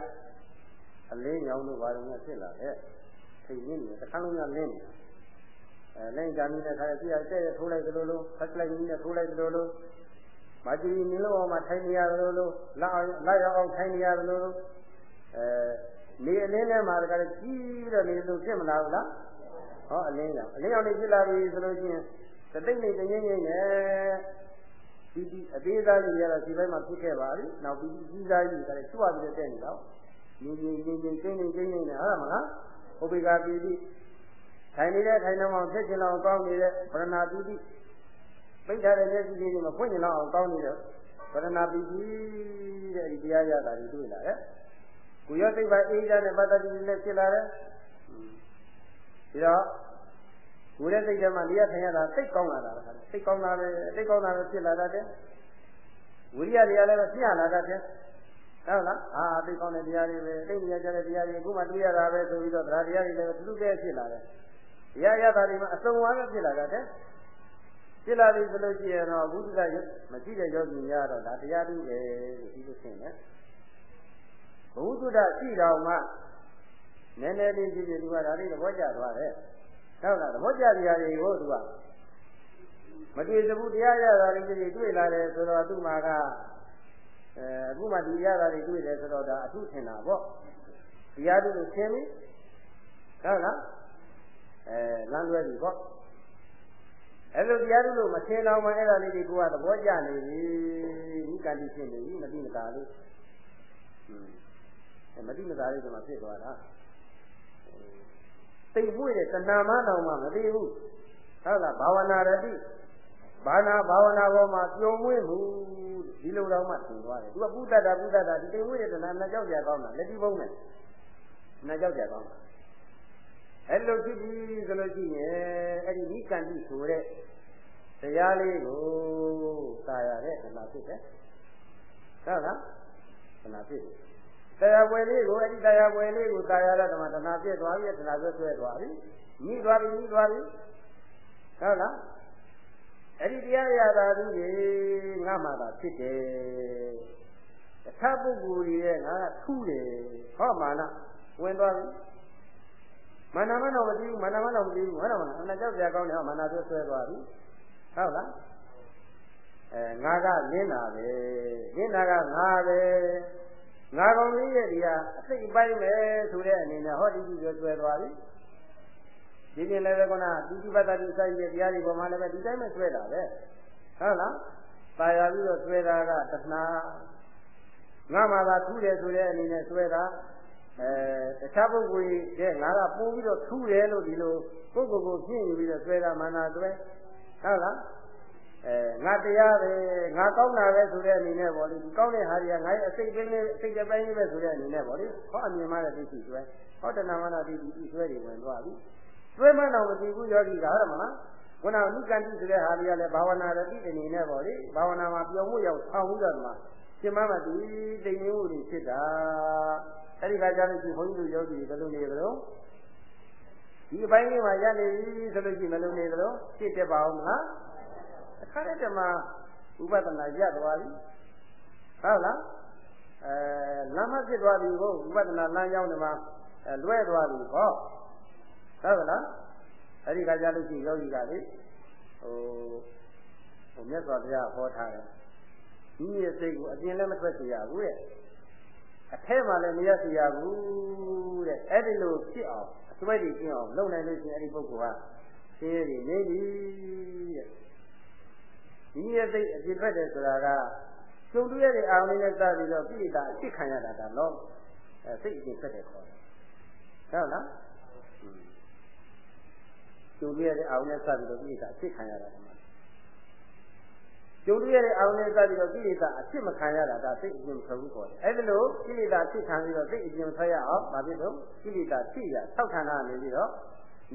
အလေးညောင်းလို့ဘာလို့လဲဖြစ်လာတဲ့ထိတ်ရင်းနေတစ်ခါလုံးကလင်းနေအဲလိမ့်ကြမ်းနေတဲ့ခါကျပြည့်တဲ့ထိုးလိုက်သလိုလိုဖက်လိုက်နေတဲ့ထိုးလိုက်သလိုလိုမကြည့်နေလို့အောင်မထိုင်နေရသလိုလိုလက်အောင်လက်ရောက်အောင်ထိုင်နေရသလိုလိုအဲနေအလင်းထဲမှာတကယ်ကြီးပြီးတော့နေလို့ဖြစ်မလားဘူးလားဟောအလင်းကြောင့်အလင်းကြောင့်နေဖြစ်လာပြီဆိုလို့ရှိရင် တသိမ့်နေတငိမ့်ငိမ့်နဲ့ဒီဒီအသေးသားကြီးရတော့ဒီဘက်မှာဖြစ်ခဲ့ပါပြီနောက်ပြီးကြီးသားကြီးကလည်းကျွတ်ပြီးတော့တက်နေတော့နေနေနေနေကျင်းနေကျင်းနေနဲ့ဟုတ်မလားဥပိ္ပကာပိတိထိုင်နေတဲ့ထိုင်နေမှဖြစ်ချင်အောင်ကောင်းနေတဲ့ဗရဏပိတိပိဋ္ဌာတဲ့မျက်စိလေးတွေမဖွင့်ချင်အောင်ကောင်းနေတဲ့ဗရဏပိတိတဲ့ဒီတရားရတာတွေတွေ့လာတယ်ကိုရောသိပ္ပံအေးကြတဲ့ပတ္တတိနဲ့ဖြစ်လာတယ်ပြီးတော့ ကိုယ်ရဲ့စိတ်ထဲမှာနေရထိုင်ရတာစိတ်ကောင်းလာတာပဲစိတ်ကောင်းတာပဲစိတ်ကောင်းတာပဲဖြစ်လာတတ်တယ်ဝိရိယတွေကလည်းပြလာတတ်တယ်ဟုတ်လားအာသိကောင်းတဲ့တရားတွေပဲသိဉာဏ်ကြတဲ့တရားတွေအခုမှတွေ့ရတာပဲဆိုပြီးတော့တရားတရားတွေလည်းသူတည်းဖြစ်လာတယ်တရားရတာတွေမှာအစုံအဝါပဲဖြစ်လာတတ်တယ်ဖြစ်လာပြီဆိုလို့ရှိရင်တော့ဘုဒ္ဓကမရှိတဲ့ယောဂီများတော့ဒါတရားတူပဲလို့ဒီလိုရှင်းတယ်ဘုဒ္ဓရှိတော်မှနည်းနည်းလေးကြည့်ကြည့်သူကဒါလေးသဘောကျသွားတယ် ဟုတ်လားသဘောကျတရားတွေကိုသူကမတွေ့သဘူးတရားရတာတွေတွေ့လာတယ်ဆိုတော့သူ့မှာကအဲအခုမှဒီရတာတွေတွေ့တယ်ဆိုတော့ဒါအထုထင်တာပေါ့တရားတို့ကိုရှင်းပြီဟုတ်လားအဲလမ်းလွဲပြီပေါ့အဲ့လိုတရားတို့လို့မရှင်းတော့မှအဲ့ဒါလေးတွေကိုကသဘောကျနေပြီဒီကံတိရှင်းနေပြီမတိမတာလေးဟွန်းမတိမတာလေးဒီမှာဖြစ်သွားတာ သိမှုတဲ့တဏှာမတော်မှမသိဘူးဟုတ်လားဘာဝနာရတိဘာနာဘာဝနာပေါ်မှာပြုံမွေးမှုဒီလိုတော့မှသင်သွားတယ်သူကပုဒ္ဒတာပုဒ္ဒတာဒီသိမှုတဲ့တဏှာနဲ့ကြောက်ကြကောင်းတာလက်တိဘုံနဲ့နဲ့ကြောက်ကြကောင်းတာအဲ့လိုဖြစ်ပြီဆိုလို့ရှိရင်အဲ့ဒီနိကန္တိဆိုတဲ့တရားလေးကိုသာရတဲ့တဏှာဖြစ်တယ်ဟုတ်လားတဏှာဖြစ်တယ် တရားပွဲလေးကိုအဲ့ဒီတရားပွဲလေးကိုတာယာရဓမ္မတဏှာပြည့်သွားပြီတဏှာဆွဲဆွဲသွားပြီညှိသွားပြီညှိသွားပြီဟုတ်လားအဲ့ဒီတရားရတာသူကြီးငါမှသာဖြစ်တယ်တခြားပုဂ္ဂိုလ်တွေရဲ့ငါကထူးတယ်ဟောမာနဝင်သွားပြီမာနမတော့မသိဘူးမာနမတော့မသိဘူးဟုတ်တယ်မလားအနာကြောက်ကြကောင်းတယ်ဟောမာနဆွဲဆွဲသွားပြီဟုတ်လားအဲငါကလင်းတာပဲလင်းတာကငါပဲ ငါကောင်လေးရဲ့ဒီဟာအစိတ်အပိုင်းပဲဆိုတဲ့အနေနဲ့ဟောဒီကြည့်ရွယ်သွားပြီဒီပြင်လည်းပဲကောနာတိတိပတ္တိစိုက်ရဲ့တရားတွေပေါ်မှာလည်းပဲဒီတိုင်းပဲဆွဲတာပဲဟုတ်လားပါရပြီးတော့ဆွဲတာကတဏှာငါမှသာထူးတယ်ဆိုတဲ့အနေနဲ့ဆွဲတာအဲတခြားပုဂ္ဂိုလ်ရဲ့ငါကပိုးပြီးတော့ထူးတယ်လို့ဒီလိုပုဂ္ဂိုလ်ကိုပြင့်ယူပြီးတော့ဆွဲတာမာနာဆွဲဟုတ်လား အဲငါတရားပဲငါကောင်းတာပဲဆိုတဲ့အနေနဲ့ပေါ့လေဒီကောင်းတဲ့ဟာတွေကငါရဲ့အစိတ်ပိုင်းလေးအစိတ်တစ်ပိုင်းလေးပဲဆိုတဲ့အနေနဲ့ပေါ့လေဟောအမြင်မှတဲ့သိရှိဆွဲဟောတဏမာနသိရှိဆွဲတွေဝင်သွားပြီဆွဲမှတော့မသိဘူးယောဂီကဟုတ်တယ်မလားခုနကနိကန္တိဆိုတဲ့ဟာတွေကလည်းဘာဝနာရတိအနေနဲ့ပေါ့လေဘာဝနာမှာပြောင်းမှုရောက်ဆောင်မှုတော့မှာရှင်မမတိတိမ်မျိုးတွေဖြစ်တာအဲ့ဒီခါကျတော့ဒီဘုန်းကြီးတို့ယောဂီဘယ်လိုနေကြလို့ဒီအပိုင်းလေးမှာရနေပြီဆိုလို့ရှိရင်ဘယ်လိုနေကြလို့ဖြစ်တတ်ပါအောင်မလားအ ခါတည်းမှာဥပဒနာရသွားပြီဟုတ်လားအဲလမ်းမဖြစ်သွားပြီဟုတ်ဥပဒနာလမ်းကြောင်းတွေမှာလွဲသွားပြီဟောဟုတ်ကလားအဲ့ဒီခါကျလို့ရှိရင်ယောဂီကလေဟိုဟိုမြတ်စွာဘုရားဟောထားတယ်ဒီရဲ့စိတ်ကိုအပြင်လည်းမထွက်စေရဘူးတဲ့အထဲမှာလည်းမရစေရဘူးတဲ့အဲ့ဒီလိုဖြစ်အောင်အစွဲတွေကျင်းအောင်လုပ်နိုင်လို့ရှိရင်အဲ့ဒီပုဂ္ဂိုလ်ဟာရှင်းရည်နေပြီတဲ့ ဒီရဲ့စိတ်အပြင်ထွက်တယ်ဆိုတာကကျုံတွေ့ရတဲ့အာရုံလေးနဲ့စပြီးတော့ပြိတ္တာအဖြစ်ခံရတာဒါတော့အဲစိတ်အပြင်ထွက်တယ်ခေါ်တယ်ဟုတ်လားကျုံတွေ့ရတဲ့အာရုံနဲ့စပြီးတော့ပြိတ္တာအဖြစ်ခံရတာဒီမှာကျုံတွေ့ရတဲ့အာရုံနဲ့စပြီးတော့ကိလေသာအဖြစ်မခံရတာဒါစိတ်အကျဉ်းထွက်ဘူးခေါ်တယ်အဲ့ဒါလို့ကိလေသာအဖြစ်ခံပြီးတော့စိတ်အကျဉ်းထွက်ရအောင်ဘာဖြစ်လို့ကိလေသာဖြစ်ရထောက်ခံတာနေပြီးတော့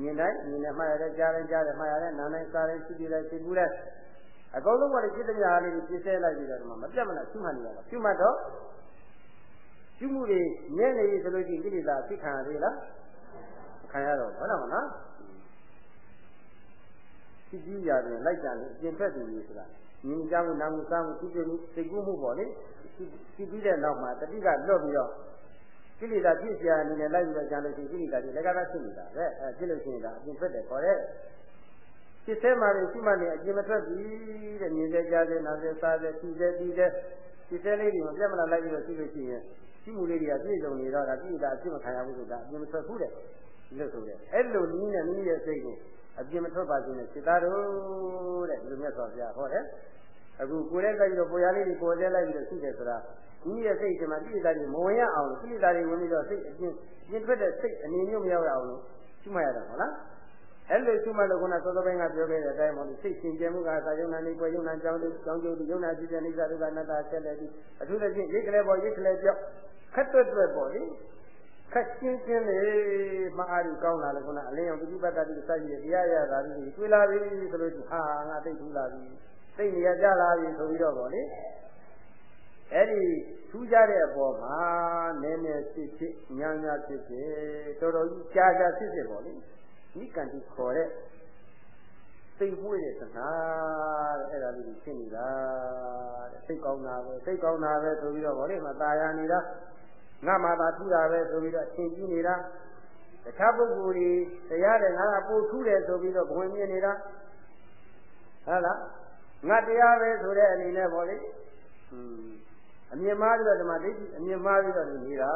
မြင်တိုင်းမြင်တယ်မှတ်ရတယ်ကြားတယ်ကြားတယ်မှတ်ရတယ်နားတိုင်းစားတယ်ရှိပြီးတယ်ရှိဘူးတယ် အကုန်လုံးကလည်းစိတ်တရားလေးကိုပြည့်စဲလိုက်ပြီးတော့ဒီမှာမပြတ်မလားရှုမှတ်နေရတာရှုမှတ်တော့ရှုမှုတွေမြဲနေပြီဆိုလို့ရှိရင်ကိလေသာသိခံရသေးလားခံရတော့ဟုတ်တယ်မလားစိတ်ကြီးရတယ်လိုက်ကြတယ်အကျင့်ဖက်သူကြီးဆိုတာမြင်ကြမှုနာမှုစားမှုသိပြမှုသိကူးမှုပေါ့လေသိပြီးတဲ့နောက်မှာတတိကလွတ်ပြီးတော့ကိလေသာပြည့်စရာအနေနဲ့လိုက်ပြီးတော့ကြံလို့ရှိရင်ကိလေသာတွေလက်ကသာဖြစ်နေတာပဲအဲဖြစ်လို့ရှိရင်ဒါအကျင့်ဖက်တယ်ခေါ်တဲ့ဖြ စ်သေးမှလည်းရှိမှလည်းအကျင့်မထွက်ဘူးတဲ့မြင်တဲ့ကြားတဲ့နားတဲ့စားတဲ့သိတဲ့သိတဲ့ဖြစ်သေးလေးတွေမပြတ်မလားလိုက်ပြီးတော့ရှိလို့ရှိရင်ရှိမှုလေးတွေကပြည့်စုံနေတော့ဒါကိလေသာအကျင့်မခံရဘူးဆိုတာအကျင့်မထွက်ဘူးတဲ့လို့ဆိုတယ်အဲ့လိုနည်းနဲ့မိမိရဲ့စိတ်ကိုအပြင်းမထွက်ပါစေနဲ့စိတ်သားတို့တဲ့ဒီလိုမြတ်စွာဘုရားဟောတယ်အခုကိုယ်ရဲ့လိုက်ပြီးတော့ပေါ်ရလေးကိုပေါ်တဲ့လိုက်ပြီးတော့ရှိတယ်ဆိုတာဒီရဲ့စိတ်ဒီမှာကိလေသာတွေမဝင်ရအောင်ကိလေသာတွေဝင်ပြီးတော့စိတ်အပြင်းပြင်းထွက်တဲ့စိတ်အနေမျိုးမရောက်ရအောင်လို့ရှိမှရတာဟုတ်လား အဲ့လိုရှိမှလို့ခုနသောသောပိုင်းကပြောခဲ့တဲ့အတိုင်းပေါ့လေစိတ်ရှင်ကျမှုကသာယုံနာနေပေါ်ယုံနာကြောင်းကြောင်းကျိုးယုံနာကြည့်တဲ့အိစ္ဆဒုက္ခအနတ္တဆက်လက်ပြီးအထူးသဖြင့်ရိတ်ကလေးပေါ်ရိတ်ကလေးပြောက်ခက်တွက်တွက်ပေါ့လေခက်ချင်းချင်းလေးမအားကြီးကောင်းလာလို့ခုနအလင်းအောင်ပြိပတ္တတိစိုက်ရတရားရတာဒီတွေ့လာပြီဆိုလို့ဟာငါသိထူလာပြီသိနေရကြလာပြီဆိုပြီးတော့ပေါ့လေအဲ့ဒီထူးကြတဲ့အပေါ်မှာနည်းနည်းဖြစ်ဖြစ်ညာညာဖြစ်ဖြစ်တော်တော်ကြီးကြာကြာဖြစ်ဖြစ်ပေါ့လေ ဒီကံတိခေါ်တဲ့သိမွေးတဲ့သနာတဲ့အဲ့ဒါလေးဖြစ်နေတာတဲ့စိတ်ကောင်းတာပဲစိတ်ကောင်းတာပဲဆိုပြီးတော့ဗောလေမตายရနေတာငါမှသာထူတာပဲဆိုပြီးတော့သင်ကြည့်နေတာတခြားပုဂ္ဂိုလ်တွေတရားတဲ့ငါကပို့ထူတယ်ဆိုပြီးတော့ဘဝင်မြင်နေတာဟုတ်လားငါတရားပဲဆိုတဲ့အနေနဲ့ဗောလေอืมအမြင်မှားပြီးတော့ဒီမှာဒိဋ္ဌိအမြင်မှားပြီးတော့နေတာ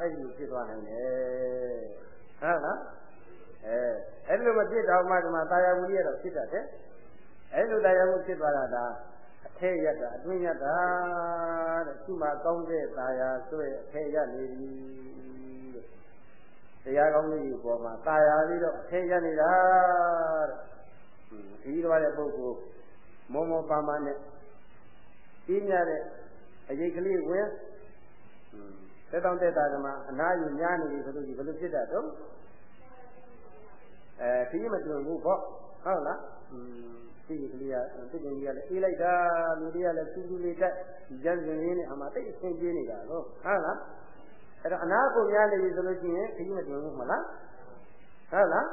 အဲ့ဒီလိုဖြစ်သွားနိုင်တယ်ဟုတ်လား အဲအဲ့လိုမဖြစ်တော့မှဒီမှာတာယာဝီရတော့ဖြစ်တတ်တယ်အဲ့လိုတာယာမှုဖြစ်သွားတာဒါအထက်ရတာအတွင်းရတာတဲ့သူ့မှာကောင်းတဲ့တာယာဆွဲအထက်ရနေပြီတဲ့တရားကောင်းကြီးပေါ်မှာတာယာပြီးတော့အထက်ရနေတာတဲ့ဒီလိုတဲ့ပုဂ္ဂိုလ်မောမောပါမနဲ့ပြီးမြတဲ့အရေးကလေးဝင်တက်တောင့်တက်တာကမှအနာယူများနေပြီဆိုလို့ဒီဘယ်လိုဖြစ်တတ်တော့ အဲခကြီးမတွင်ဘူးပေါ့ဟုတ်လားอืมသိကလေးကသိကလေးကလည်းအေးလိုက်တာလူတွေကလည်းသူ့လူလေးတက်ကြံစင်လေးနဲ့အမှတိတ်အဆင်ပြေးနေတာတော့ဟုတ်လားအဲ့တော့အနာကိုများနေပြီဆိုလို့ရှိရင်ခကြီးမတွင်ဘူးမလားဟုတ်လား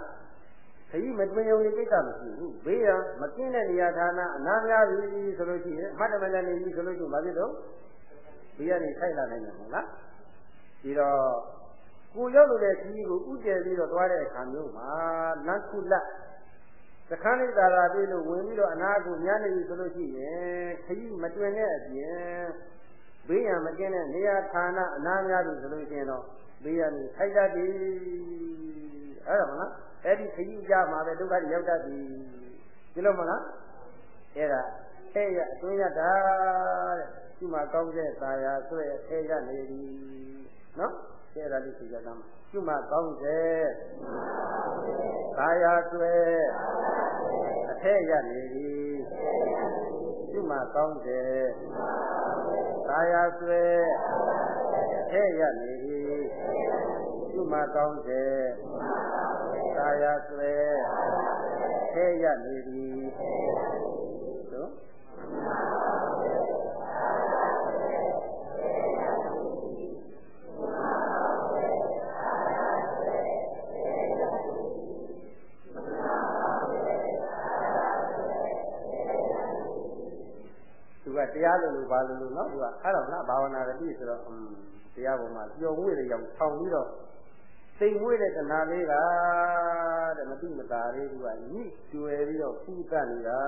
ခကြီးမတွင်ုံလေးကိစ္စမရှိဘူးဘေးရမကင်းတဲ့နေရာဌာနအနာများပြီဆိုလို့ရှိရင်အမှတ်တမဲ့နေပြီဆိုလို့ရှိရင်ဘာဖြစ်တော့ဘေးကနေထိုက်လာနိုင်တယ်မဟုတ်လားဒီတော့ ကိုရောက်လို့တဲ့ခကြီးကိုဥတည်ပြီးတော့သွားတဲ့အခါမျိုးမှာလမ်းခုလက်သခန်းလေးသာသာပြေးလို့ဝင်ပြီးတော့အနာကိုညနေပြီဆိုလို့ရှိရင်ခကြီးမတွင်တဲ့အပြင်ဘေးရန်မကင်းတဲ့နေရာဌာနအနာများပြီဆိုလို့ရှိရင်တော့ဘေးရန်ကိုထိုက်တတ်ပြီအဲ့ဒါမလားအဲ့ဒီခကြီးကြမှာပဲဒုက္ခရောက်တတ်ပြီဒီလိုမလားအဲ့ဒါအဲ့ရအတွင်းရတာတဲ့ဒီမှာကောင်းတဲ့သာယာဆွဲအဲ့ရနေပြီနော် အဲ့ဒါလေးသိကြသားမှာကျွမကောင်းတဲ့ကာယာဆွဲအထက်ရနေပြီကျွမကောင်းတဲ့ကာယာဆွဲအထက်ရနေပြီကျွမကောင်းတဲ့ကာယာဆွဲအထက်ရနေပြီတ ရားလို့လို့ဘာလို့လို့နော်သူကအဲ့တော့ငါဘာဝနာရတိဆိုတော့อืมတရားပေါ်မှာပျော်မွေ့တဲ့ရောက်ထောင်ပြီးတော့စိတ်မွေ့တဲ့တဏှာလေးကတဲ့မတိမတာလေးသူကညှိကျွယ်ပြီးတော့ဖူးတတ်နေတာ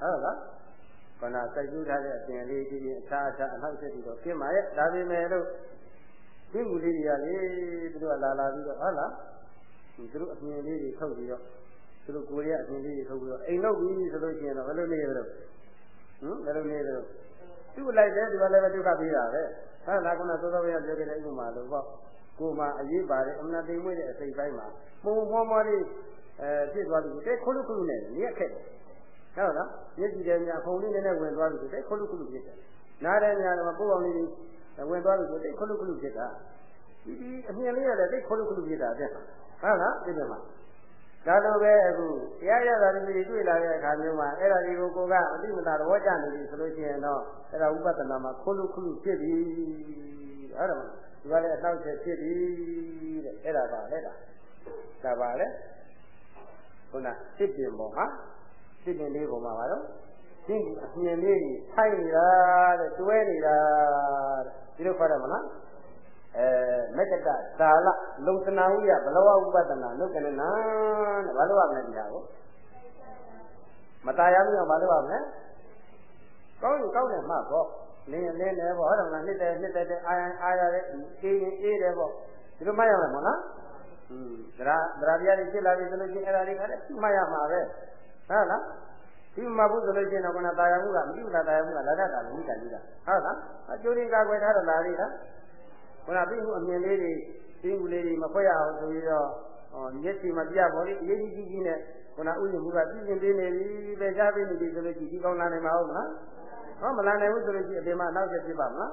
ဟုတ်လားခန္ဓာစိုက်ကျူးထားတဲ့အပြင်လေးဒီအခြားအခြားအနောက်ဆက်ပြီးတော့ပြင်ပါရဲ့ဒါပေမဲ့လို့ဒီမူလေးတွေကလေသူတို့ကလာလာပြီးတော့ဟုတ်လားသူတို့အပြင်လေးတွေထုတ်ပြီးတော့သူတို့ကိုယ်ရဲ့အပြင်လေးတွေထုတ်ပြီးတော့အိမ်လောက်ပြီးဆိုလို့ရှိရင်တော့ဘယ်လိုနေရလဲ ဟင်ဘယ်လိုနေလို့သူ့လိုက်တယ်ဒီမှာလည်းပဲဒုက္ခပေးတာပဲဟုတ်လားခုနသောသောဘုရားပြောခဲ့တဲ့ဥပမာလို့ပေါ့ကိုယ်မှာအရေးပါတယ်အမနာသိမ့်မွေးတဲ့အစိတ်ပိုင်းမှာပုံမောမောလေးအဲဖြစ်သွားပြီတဲ့ခုလုခုလုနဲ့နေရခက်တယ်ဟုတ်လားမျက်ကြည့်တယ်များခုံလေးနည်းနည်းဝင်သွားပြီဆိုတဲ့ခုလူခုလူဖြစ်တယ်နားတယ်များတော့ပိုးအောင်လေးဝင်သွားပြီဆိုတဲ့ခုလူခုလူဖြစ်တာဒီဒီအမြင်လေးရတယ်တိတ်ခုလူခုလူဖြစ်တာတဲ့ဟုတ်လားဒီမှာ ဒါလိုပဲအခုတရားရတာတွေတွေ့လာတဲ့အခါမျိုးမှာအဲ့ဒါတွေကိုကိုကအတိမတာသဘောကျနေပြီဆိုလို့ရှိရင်တော့အဲ့ဒါဥပဒနာမှာခုလူခုလူဖြစ်ပြီဟုတ်တယ်မလားဒီကလည်းအနောက်ချက်ဖြစ်ပြီတဲ့အဲ့ဒါပါလေဒါဒါပါလေခုနစစ်ပင်ပေါ်မှာစစ်ပင်လေးပေါ်မှာပါတော့ဒီအမြင်လေးကြီးထိုက်နေတာတဲ့တွဲနေတာတဲ့ဒီလိုခေါ်တယ်မလား အဲမက္ကတသာလလုံသနာဝိယဘလဝဥပဒနာလုကနနာတဲ့ဘာလို့ရမလဲဒီဟာကိုမตายရမလို့ဘာလို့ရမလဲကောင်းရင်ကောင်းတယ်မှပေါ့လင်းလင်းတယ်ပေါ့ဟုတ်တယ်မလားနှစ်တယ်နှစ်တယ်အာရအာရတဲ့အေးရင်အေးတယ်ပေါ့ဒီလိုမှတ်ရမယ်မို့လားอืมသရသရတရားတွေဖြစ်လာပြီဆိုလို့ချင်းအဲ့ဒါတွေကလည်းမှတ်ရမှာပဲဟုတ်လားဒီမှာဘူးဆိုလို့ချင်းတော့ကနာတာယာမှုကမတိဘူးလားတာယာမှုကလာတတ်တာလည်းမိတာကြီးတာဟုတ်လားအကျိုးတွေကကွယ်ထားတော့လာသေးတာ ခုနပြီးမှုအမြင်လေးတွေသိမှုလေးတွေမဖွဲ့ရအောင်ဆိုပြီးတော့ဟောမျက်စိမပြပေါ်လေးအရေးကြီးကြီးနဲ့ခုနဥယျာဉ်မှုကပြင်းပြင်းပေးနေပြီပဲချပေးနေပြီဆိုလို့ချင်းဒီကောင်းလာနိုင်မှာဟုတ်မလားဟောမလာနိုင်ဘူးဆိုလို့ချင်းအပြင်မှာနောက်ဆက်ဖြစ်ပါမလား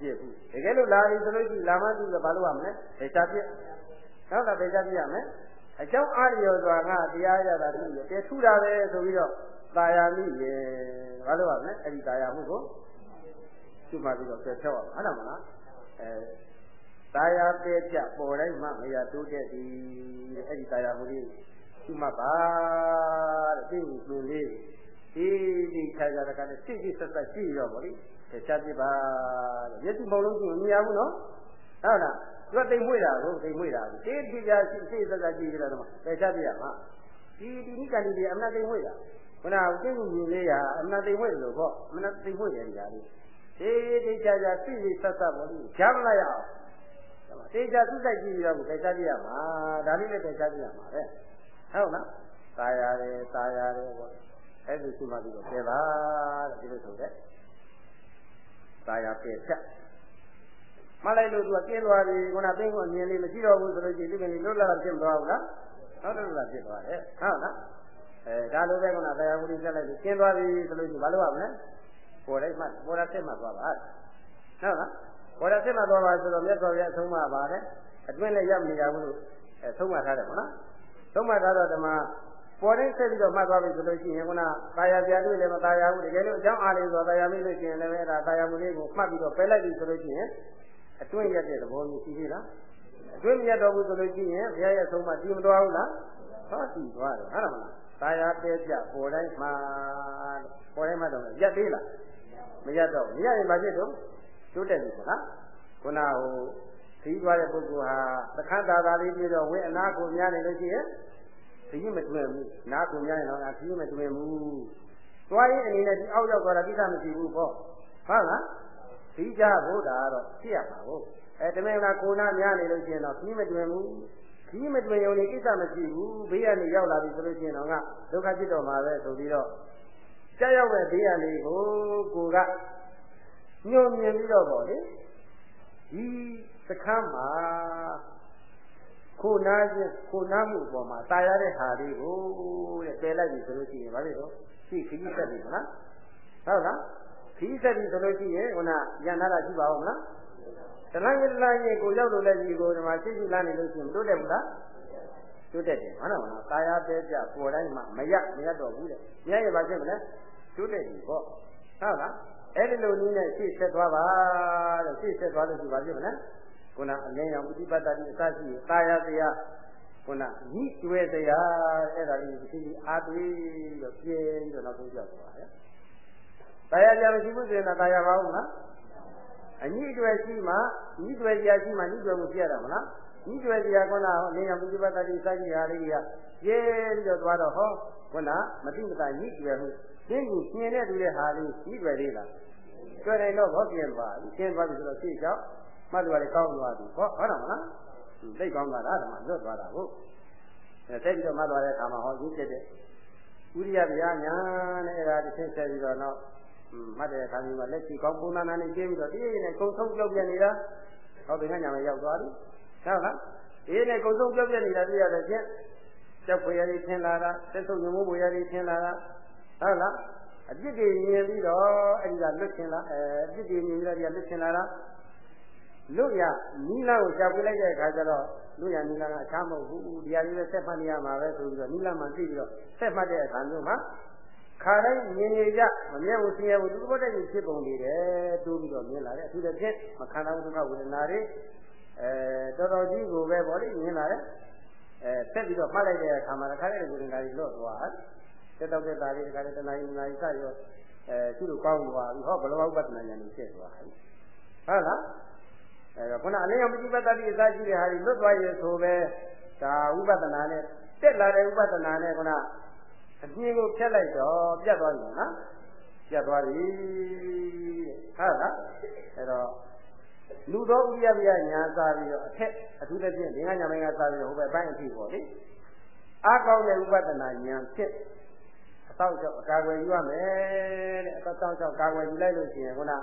ပြည့်ဘူးတကယ်လို့လာပြီဆိုလို့ချင်းလာမှသူကဘာလို့ရမလဲဒေချာပြည့်ဟုတ်လားဒေချာပြည့်ရမယ်အကြောင်းအားလျော်စွာငါတရားရတာသူရဲ့ထူတာပဲဆိုပြီးတော့ตาယာမိရဲ့ဘာလို့ရမလဲအဲ့ဒီตาယာမှုကိုသူ့မှာပြီးတော့ပြတ်ဖြောက်အောင်ဟုတ်လားမလား အဲတာယာပြည့်ပြပေါ်တိုင်းမှမရတိုးတဲ့ဒီအဲ့ဒီတာယာမှုလေးရှိမှပါတဲ့သိဉ္စုလေးဒီဒီခါကြတာကလည်းသိသိသက်သက်ရှိရောပါလေတခြားပြပါတဲ့မျက်စိမုံလုံးရှိရင်မရဘူးနော်ဟုတ်လားသူကတိမ်မွေ့တာကိုတိမ်မွေ့တာကိုသိသိကြရှိသိသက်သက်ရှိကြတာတော့တခြားပြရမှာဒီဒီနိကတိဒီအမနာတိမ်မွေ့တာခုနကသိဉ္စုလေးကအမနာတိမ်မွေ့လို့ပေါ့အမနာတိမ်မွေ့တယ်ဒီဟာလေး တေးတိကြကြစိတ်စိတ်ဆက်ဆက်ပေါ့လေဂျမ်းလိုက်ရအောင်တေးကြသူ့ဆိုင်ကြည့်ပြီးတော့ပယ်ချပြရမှာဒါလေးလည်းပယ်ချပြရမှာပဲဟုတ်လားตายရတယ်ตายရတယ်ပေါ့အဲ့ဒီရှိမှပြီးတော့ပယ်ပါတဲ့ဒီလိုဆိုတဲ့ตายရပယ်ချက်မလိုက်လို့သူကကျင်းသွားပြီခုနသိကိုအမြင်လေးမရှိတော့ဘူးဆိုလို့ရှိရင်ဒီကနေ့လွတ်လာတာဖြစ်သွားဘူးလားဟုတ်တယ်လားဖြစ်သွားတယ်ဟုတ်လားအဲဒါလိုပဲခုနတရားမှုတွေဆက်လိုက်ပြီးကျင်းသွားပြီဆိုလို့ရှိရင်ဘာလုပ်ရမလဲ ပေါ်လိုက်မှပေါ်တာဆက်မှသွားပါဟုတ်လားပေါ်တာဆက်မှသွားပါဆိုတော့မြတ်စွာဘုရားအဆုံးမပါတယ်အတွင်းလည်းရောက်နေရဘူးလို့အဲဆုံးမထားတယ်မလားဆုံးမထားတော့ဓမ္မပေါ်တိုင်းဆက်ပြီးတော့မှတ်သွားပြီဆိုလို့ရှိရင်ခုနတာယာပြတွေ့လည်းမတာယာဘူးတကယ်လို့အကြောင်းအားလေးဆိုတာယာမိလို့ရှိရင်လည်းအဲ့ဒါတာယာမှုလေးကိုမှတ်ပြီးတော့ပယ်လိုက်ပြီဆိုလို့ရှိရင်အတွင်းရက်တဲ့သဘောမျိုးရှိသေးလားအတွင်းမရက်တော့ဘူးဆိုလို့ရှိရင်ဘုရားရဲ့ဆုံးမတည်မတော်ဘူးလားဟောတည်သွားတယ်ဟုတ်လားမလားတာယာတဲပြပေါ်တိုင်းမှာပေါ်တိုင်းမှာတော့ရက်သေးလား မရက်တော့မရက်ရင်ဘာဖြစ်တော့တိုးတက်ပြီပေါ့လားခုနဟိုခီးသွားတဲ့ပုဂ္ဂိုလ်ဟာသခန်းသာသာလေးပြီးတော့ဝိအနာကိုများနေလို့ရှိရင်ခီးမတွင်ဘူးနားကိုများရင်တော့ခီးမတွင်ဘူးသွားရင်အနေနဲ့ဒီအောက်ရောက်သွားတာကိစ္စမရှိဘူးပေါ့ဟုတ်လားဒီကြဖို့ဒါတော့ဖြစ်ရမှာဟုတ်အဲတမင်ကကိုနာများနေလို့ရှိရင်တော့ခီးမတွင်ဘူးခီးမတွင်ရုံနဲ့ကိစ္စမရှိဘူးဘေးကနေရောက်လာပြီဆိုလို့ရှိရင်တော့ကဒုက္ခဖြစ်တော့မှာပဲဆိုပြီးတော့ ကြောက်ရောက်တဲ့ဘေးကနေကိုကိုကညှို့မြင်ပြီးတော့ပေါ့လေဒီစခန်းမှာခိုနာခြင်းခိုနာမှုအပေါ်မှာတာရတဲ့ဟာလေးကိုတဲ့ပယ်လိုက်ပြီဆိုလို့ရှိရင်ဘာဖြစ်တော့ရှိခကြီးဆက်ပြီမလားဟုတ်လားခကြီးဆက်ပြီဆိုလို့ရှိရင်ခုနရန်နာတာရှိပါဦးမလားတလန်းကြီးတလန်းကြီးကိုရောက်လို့လည်းဒီကိုဒီမှာရှိရှိလာနေလို့ရှိရင်တိုးတက်ဘူးလား တိုးတက်တယ်ဟုတ်လားမလားတာယာပဲကြပေါ်တိုင်းမှာမရမရတော့ဘူးတဲ့မရရပါဖြစ်မလဲတိုးတက်ပြီပေါ့ဟုတ်လားအဲ့ဒီလိုနည်းနဲ့ရှေ့ဆက်သွားပါတဲ့ရှေ့ဆက်သွားလို့ရှိပါဖြစ်မလားခုနအငြင်းအောင်ပฏิပတ်တတိအစရှိတာယာတရားခုနညှိကျွဲတရားအဲ့ဒါလေးဒီအားတွေးပြီးတော့ပြင်းပြီးတော့နောက်ဆုံးကြောက်သွားတယ်တာယာကြမရှိဘူးဆိုရင်တာယာပါဦးမလားအညှိကျွဲရှိမှညှိကျွဲတရားရှိမှညှိကျွဲမှုပြရတာမလား ညှိကျွဲတရားခုနဟောအငြင်းအောင်ပฏิပတ်တတိအစရှိဟာလေးတွေကပြင်းပြီးတော့သွားတော့ဟောခုနမတိမတာညှိကျွဲမှုရှင်းကူရှင်းတဲ့သူရဲ့ဟာလေးညှိကျွဲသေးလားကျွဲတယ်တော့ဘောပြင်းသွားပြီရှင်းသွားပြီဆိုတော့ရှေ့ကြောက်မှတ်လို့လည်းကောင်းသွားပြီဟောဟုတ်တယ်မလားသိကောင်းသွားတာဓမ္မလွတ်သွားတာဟုတ်အဲသိပြီးတော့မှတ်သွားတဲ့အခါမှာဟောရင်းဖြစ်တဲ့ဥရိယဗျာညာနဲ့အဲဒါတစ်ချက်ဆက်ပြီးတော့တော့မှတ်တဲ့အခါမျိုးမှာလက်ရှိကောင်းပုံနာနာနဲ့ကျင်းပြီးတော့ဒီနဲ့ကုံဆုံးကြောက်ပြနေတာဟောဒီကညာမှာရောက်သွားပြီ ဟုတ်လားဒီနဲ့ကုံဆုံးကြောက်ပြနေတာသိရတဲ့ချင်းကြောက်ဖွယ်ရည်ထင်လာတာသက်ဆုံးညမိုးဖွယ်ရည်ထင်လာတာဟုတ်လားအပြစ်တွေမြင်ပြီးတော့အဲ့ဒီကလွတ်ချင်လားအဲအပြစ်တွေမြင်ပြီးတော့ဒီကလွတ်ချင်လာတာလွတ်ရနီလာကိုကြောက်ပြလိုက်တဲ့အခါကျတော့လွတ်ရနီလာကအခြားမဟုတ်ဘူးဒီဟာကြီးလည်းဆက်မှတ်နေရမှာပဲဆိုပြီးတော့နီလာမှသိပြီးတော့ဆက်မှတ်တဲ့အခါမျိုးမှာခါတိုင်းမြင်နေကြမမြဲဘူးဆင်းရဲဘူးသူတို့တဲ့ကြီးဖြစ်ပုံနေတယ်တိုးပြီးတော့မြင်လာတယ်အထူးသဖြင့်မခန္ဓာဝိဒဝေဒနာတွေ အဲတော်တော်ကြီးကိုပဲဗောလေမြင်လာတယ်အဲဆက်ပြီးတော့မှတ်လိုက်တဲ့အခါမှာတစ်ခါတည်းဝေဒနာတွေလွတ်သွားတယ်တက်တော့တဲ့သားလေးတစ်ခါတည်းတဏှာကြီးနာကြီးစရောအဲသူ့လိုကောင်းသွားပြီဟောဘလောဘဥပဒနာဉာဏ်ကိုဖြစ်သွားတယ်ဟုတ်လားအဲတော့ခုနအလင်းရောမကြည့်ပတ်တတ်ပြီးအစားရှိတဲ့ဟာတွေလွတ်သွားရဲ့ဆိုပဲဒါဝိပဿနာနဲ့တက်လာတဲ့ဝိပဿနာနဲ့ခုနအမြင်ကိုဖြတ်လိုက်တော့ပြတ်သွားပြီနော်ပြတ်သွားပြီဟုတ်လားအဲတော့ လူတော်ဥရပြညာစားပြီးတော့အထက်အထူးသဖြင့်ဒီကညာမင်းကစားပြီးတော့ဟိုဘက်ပိုင်းအထိပေါ့လေအားကောင်းတဲ့ဥပဒနာဉာဏ်ဖြစ်အတောက်ချောက်အကာအကွယ်ယူရမယ်တဲ့အတောက်ချောက်ကာကွယ်ယူလိုက်လို့ရှိရင်ခုနတ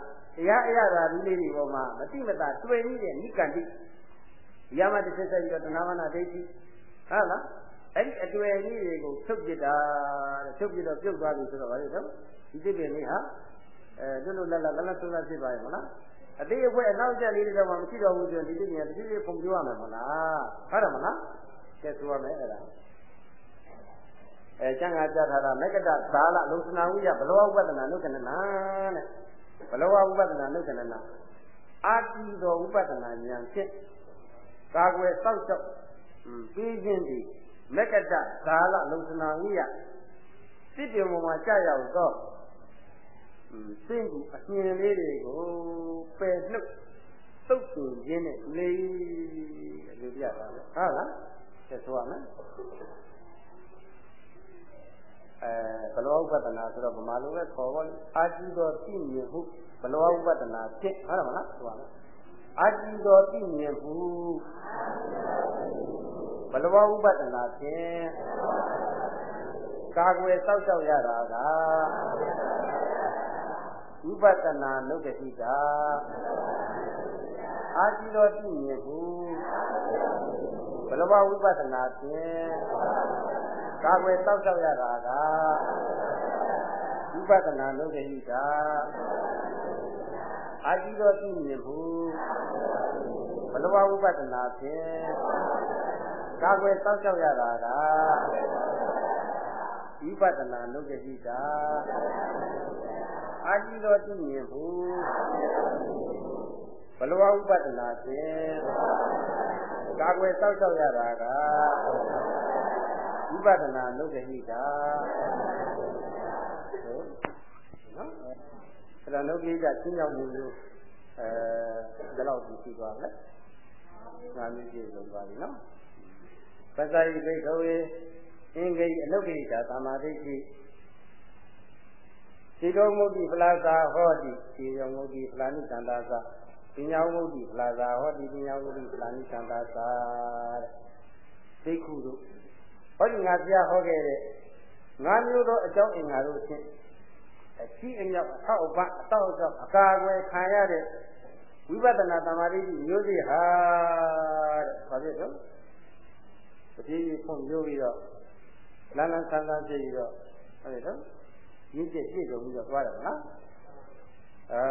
ရားအရသာဒီလေးတွေပေါ်မှာမတိမတာတွေ့နေတဲ့နိကန္တိရမတစ်ဆက်ဆက်ပြီးတော့တဏှာမနာဒိဋ္ဌိဟုတ်လားအဲ့ဒီအတွေ့အကြုံတွေကိုဖြုတ်ပြတာတဲ့ဖြုတ်ပြတော့ပြုတ်သွားပြီဆိုတော့ဗါလေတော့ဒီစိတ်တွေလေးဟာအဲလွတ်လွတ်လပ်လပ်လပ်ဆုံးလပ်ဖြစ်သွားရင်မလား အသေးအဖွဲအနောက်ကျလေးတွေတော့မှမရှိတော့ဘူးဆိုရင်ဒီစိတ်တွေကတစ်စိတ်ပုံပြောရမယ်မလားဟုတ်တယ်မလားကျက်ဆိုရမယ်အဲ့ဒါအဲကျန်ကကြထားတာမက္ကတသာလလုံစနာဝိယဘလောဥပဒနာနုကနနာတဲ့ဘလောဥပဒနာနုကနနာအာတိတော်ဥပဒနာဉာဏ်ဖြင့်ကာကွယ်စောင့်ရှောက်ပြီးခြင်းဒီမက္ကတသာလလုံစနာဝိယစစ်ပြေပေါ်မှာကြာရောက်သော စိတ်ကိုအမြင်လေးတွေကိုပယ်နှုတ်သုတ်တူခြင်းနဲ့နေလို့ပြတာလေဟုတ်လားဆက်ဆိုရမယ်အဲဘလောဥပဒနာဆိုတော့ဗမာလိုပဲခေါ်ပါလိအာကြည့်တော်သိမြင်ဟုဘလောဥပဒနာဖြစ်ဟုတ်တယ်မလားဆိုရမယ်အာကြည့်တော်သိမြင်ဟုဘလောဥပဒနာဖြင့်ကာကွယ်စောက်ရှောက်ရတာက ဝိပဿနာနုဒတိတာအာကြည့်တော်သိမြင်ဟုဘလောဝိပဿနာဖြင့်ကာကွယ်စောက်ရှောက်ရတာကဝိပဿနာလုပ်တဲ့ဤတာအာကြည့်တော်သိမြင်မှုဘလဝဝိပဿနာဖြင့်ကာကွယ်စောက်ရှောက်ရတာကဝိပဿနာလုပ်တဲ့ဤတာ အာကြည့်တော်သိမြင်မှုဘလဝဝိပဿနာဖြင့်ကာကွယ်စောက်ရှောက်ရတာကဝိပဿနာလုပ်တဲ့ဤတာဟုတ်နော်အဲ့ဒါလုပ်ပြီးကရှင်းရောက်မှုမျိုးအဲဒီလောက်ကြည့်သွားမယ်ငါမျိုးကြည့်လုံးသွားပြီနော်ပဇာယိဘိခဝေအင်္ဂိအနုဂိတာသမာဓိရှိ ဒီတော်မုတ်တိပလာဇာဟောတိဒီတော်မုတ်တိပလာနိသန္တာသပညာမုတ်တိပလာဇာဟောတိပညာမုတ်တိပလာနိသန္တာသတဲ့သိခုတို့ဟောဒီငါပြဟောခဲ့တဲ့ငါမျိုးသောအကြောင်းအင်္ဂါတို့ဖြင့်အရှိအမြောက်အထောက်အပံ့အတောက်အကျောက်အကာအကွယ်ခံရတဲ့ဝိပဿနာတမာတိမျိုးစေ့ဟာတဲ့ဘာဖြစ်လို့တတိယဖွင့်ပြောပြီးတော့လန်းလန်းဆန်းဆန်းဖြစ်ပြီးတော့ဟုတ်တယ်နော် ရင်းကျက်ပြည့်စုံပြီးတော့သွားတယ်မလားအာ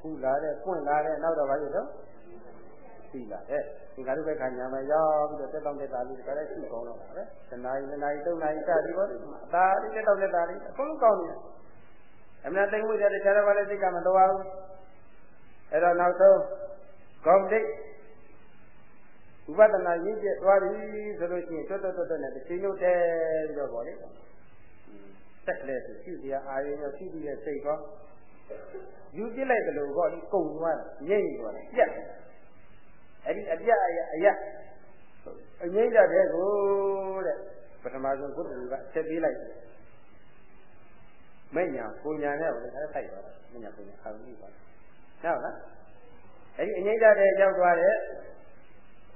ခုလာတဲ့ပွင့်လာတဲ့နောက်တော့ဘာဖြစ်တော့ရှိလာတဲ့ဒီကရုပဲခံညာမရောက်ပြီးတော့တက်တောင်းတက်တာလေးတခါတည်းရှိကောင်းတော့တာပဲတနာရီနှစ်နာရီသုံးနာရီစသည်ပေါ့အသာလေးတက်တောင်းတက်တာလေးအကုန်လုံးကောင်းနေတယ်အမှန်တိမ်မှုတဲ့တခြားဘာလဲစိတ်ကမတော်ဘူးအဲ့တော့နောက်ဆုံးကောင်းတိတ်ဥပဒနာရင်းကျက်သွားပြီဆိုလို့ရှိရင်တွတ်တွတ်တွတ်နဲ့တစ်ချိန်လုံးတဲပြီးတော့ပေါ့လေ ဆက်ကလေးဆိုရှိစရာအာရုံရောရှိပြီးတဲ့စိတ်ကောယူပြစ်လိုက်တယ်လို့ပေါ့လေကုံသွားတယ်ငြိမ့်သွားတယ်ပြတ်တယ်အဲ့ဒီအပြတ်အရအရအငိမ့်တဲ့ကိုတဲ့ပထမဆုံးဘုရားကဆက်ပေးလိုက်တယ်မဲ့ညာကိုညာနဲ့ပဲအဲ့ထိုက်သွားတာမဲ့ညာကိုညာအောင်ပြီးသွားတယ်ဟုတ်လားအဲ့ဒီအငိမ့်တဲ့ရောက်သွားတဲ့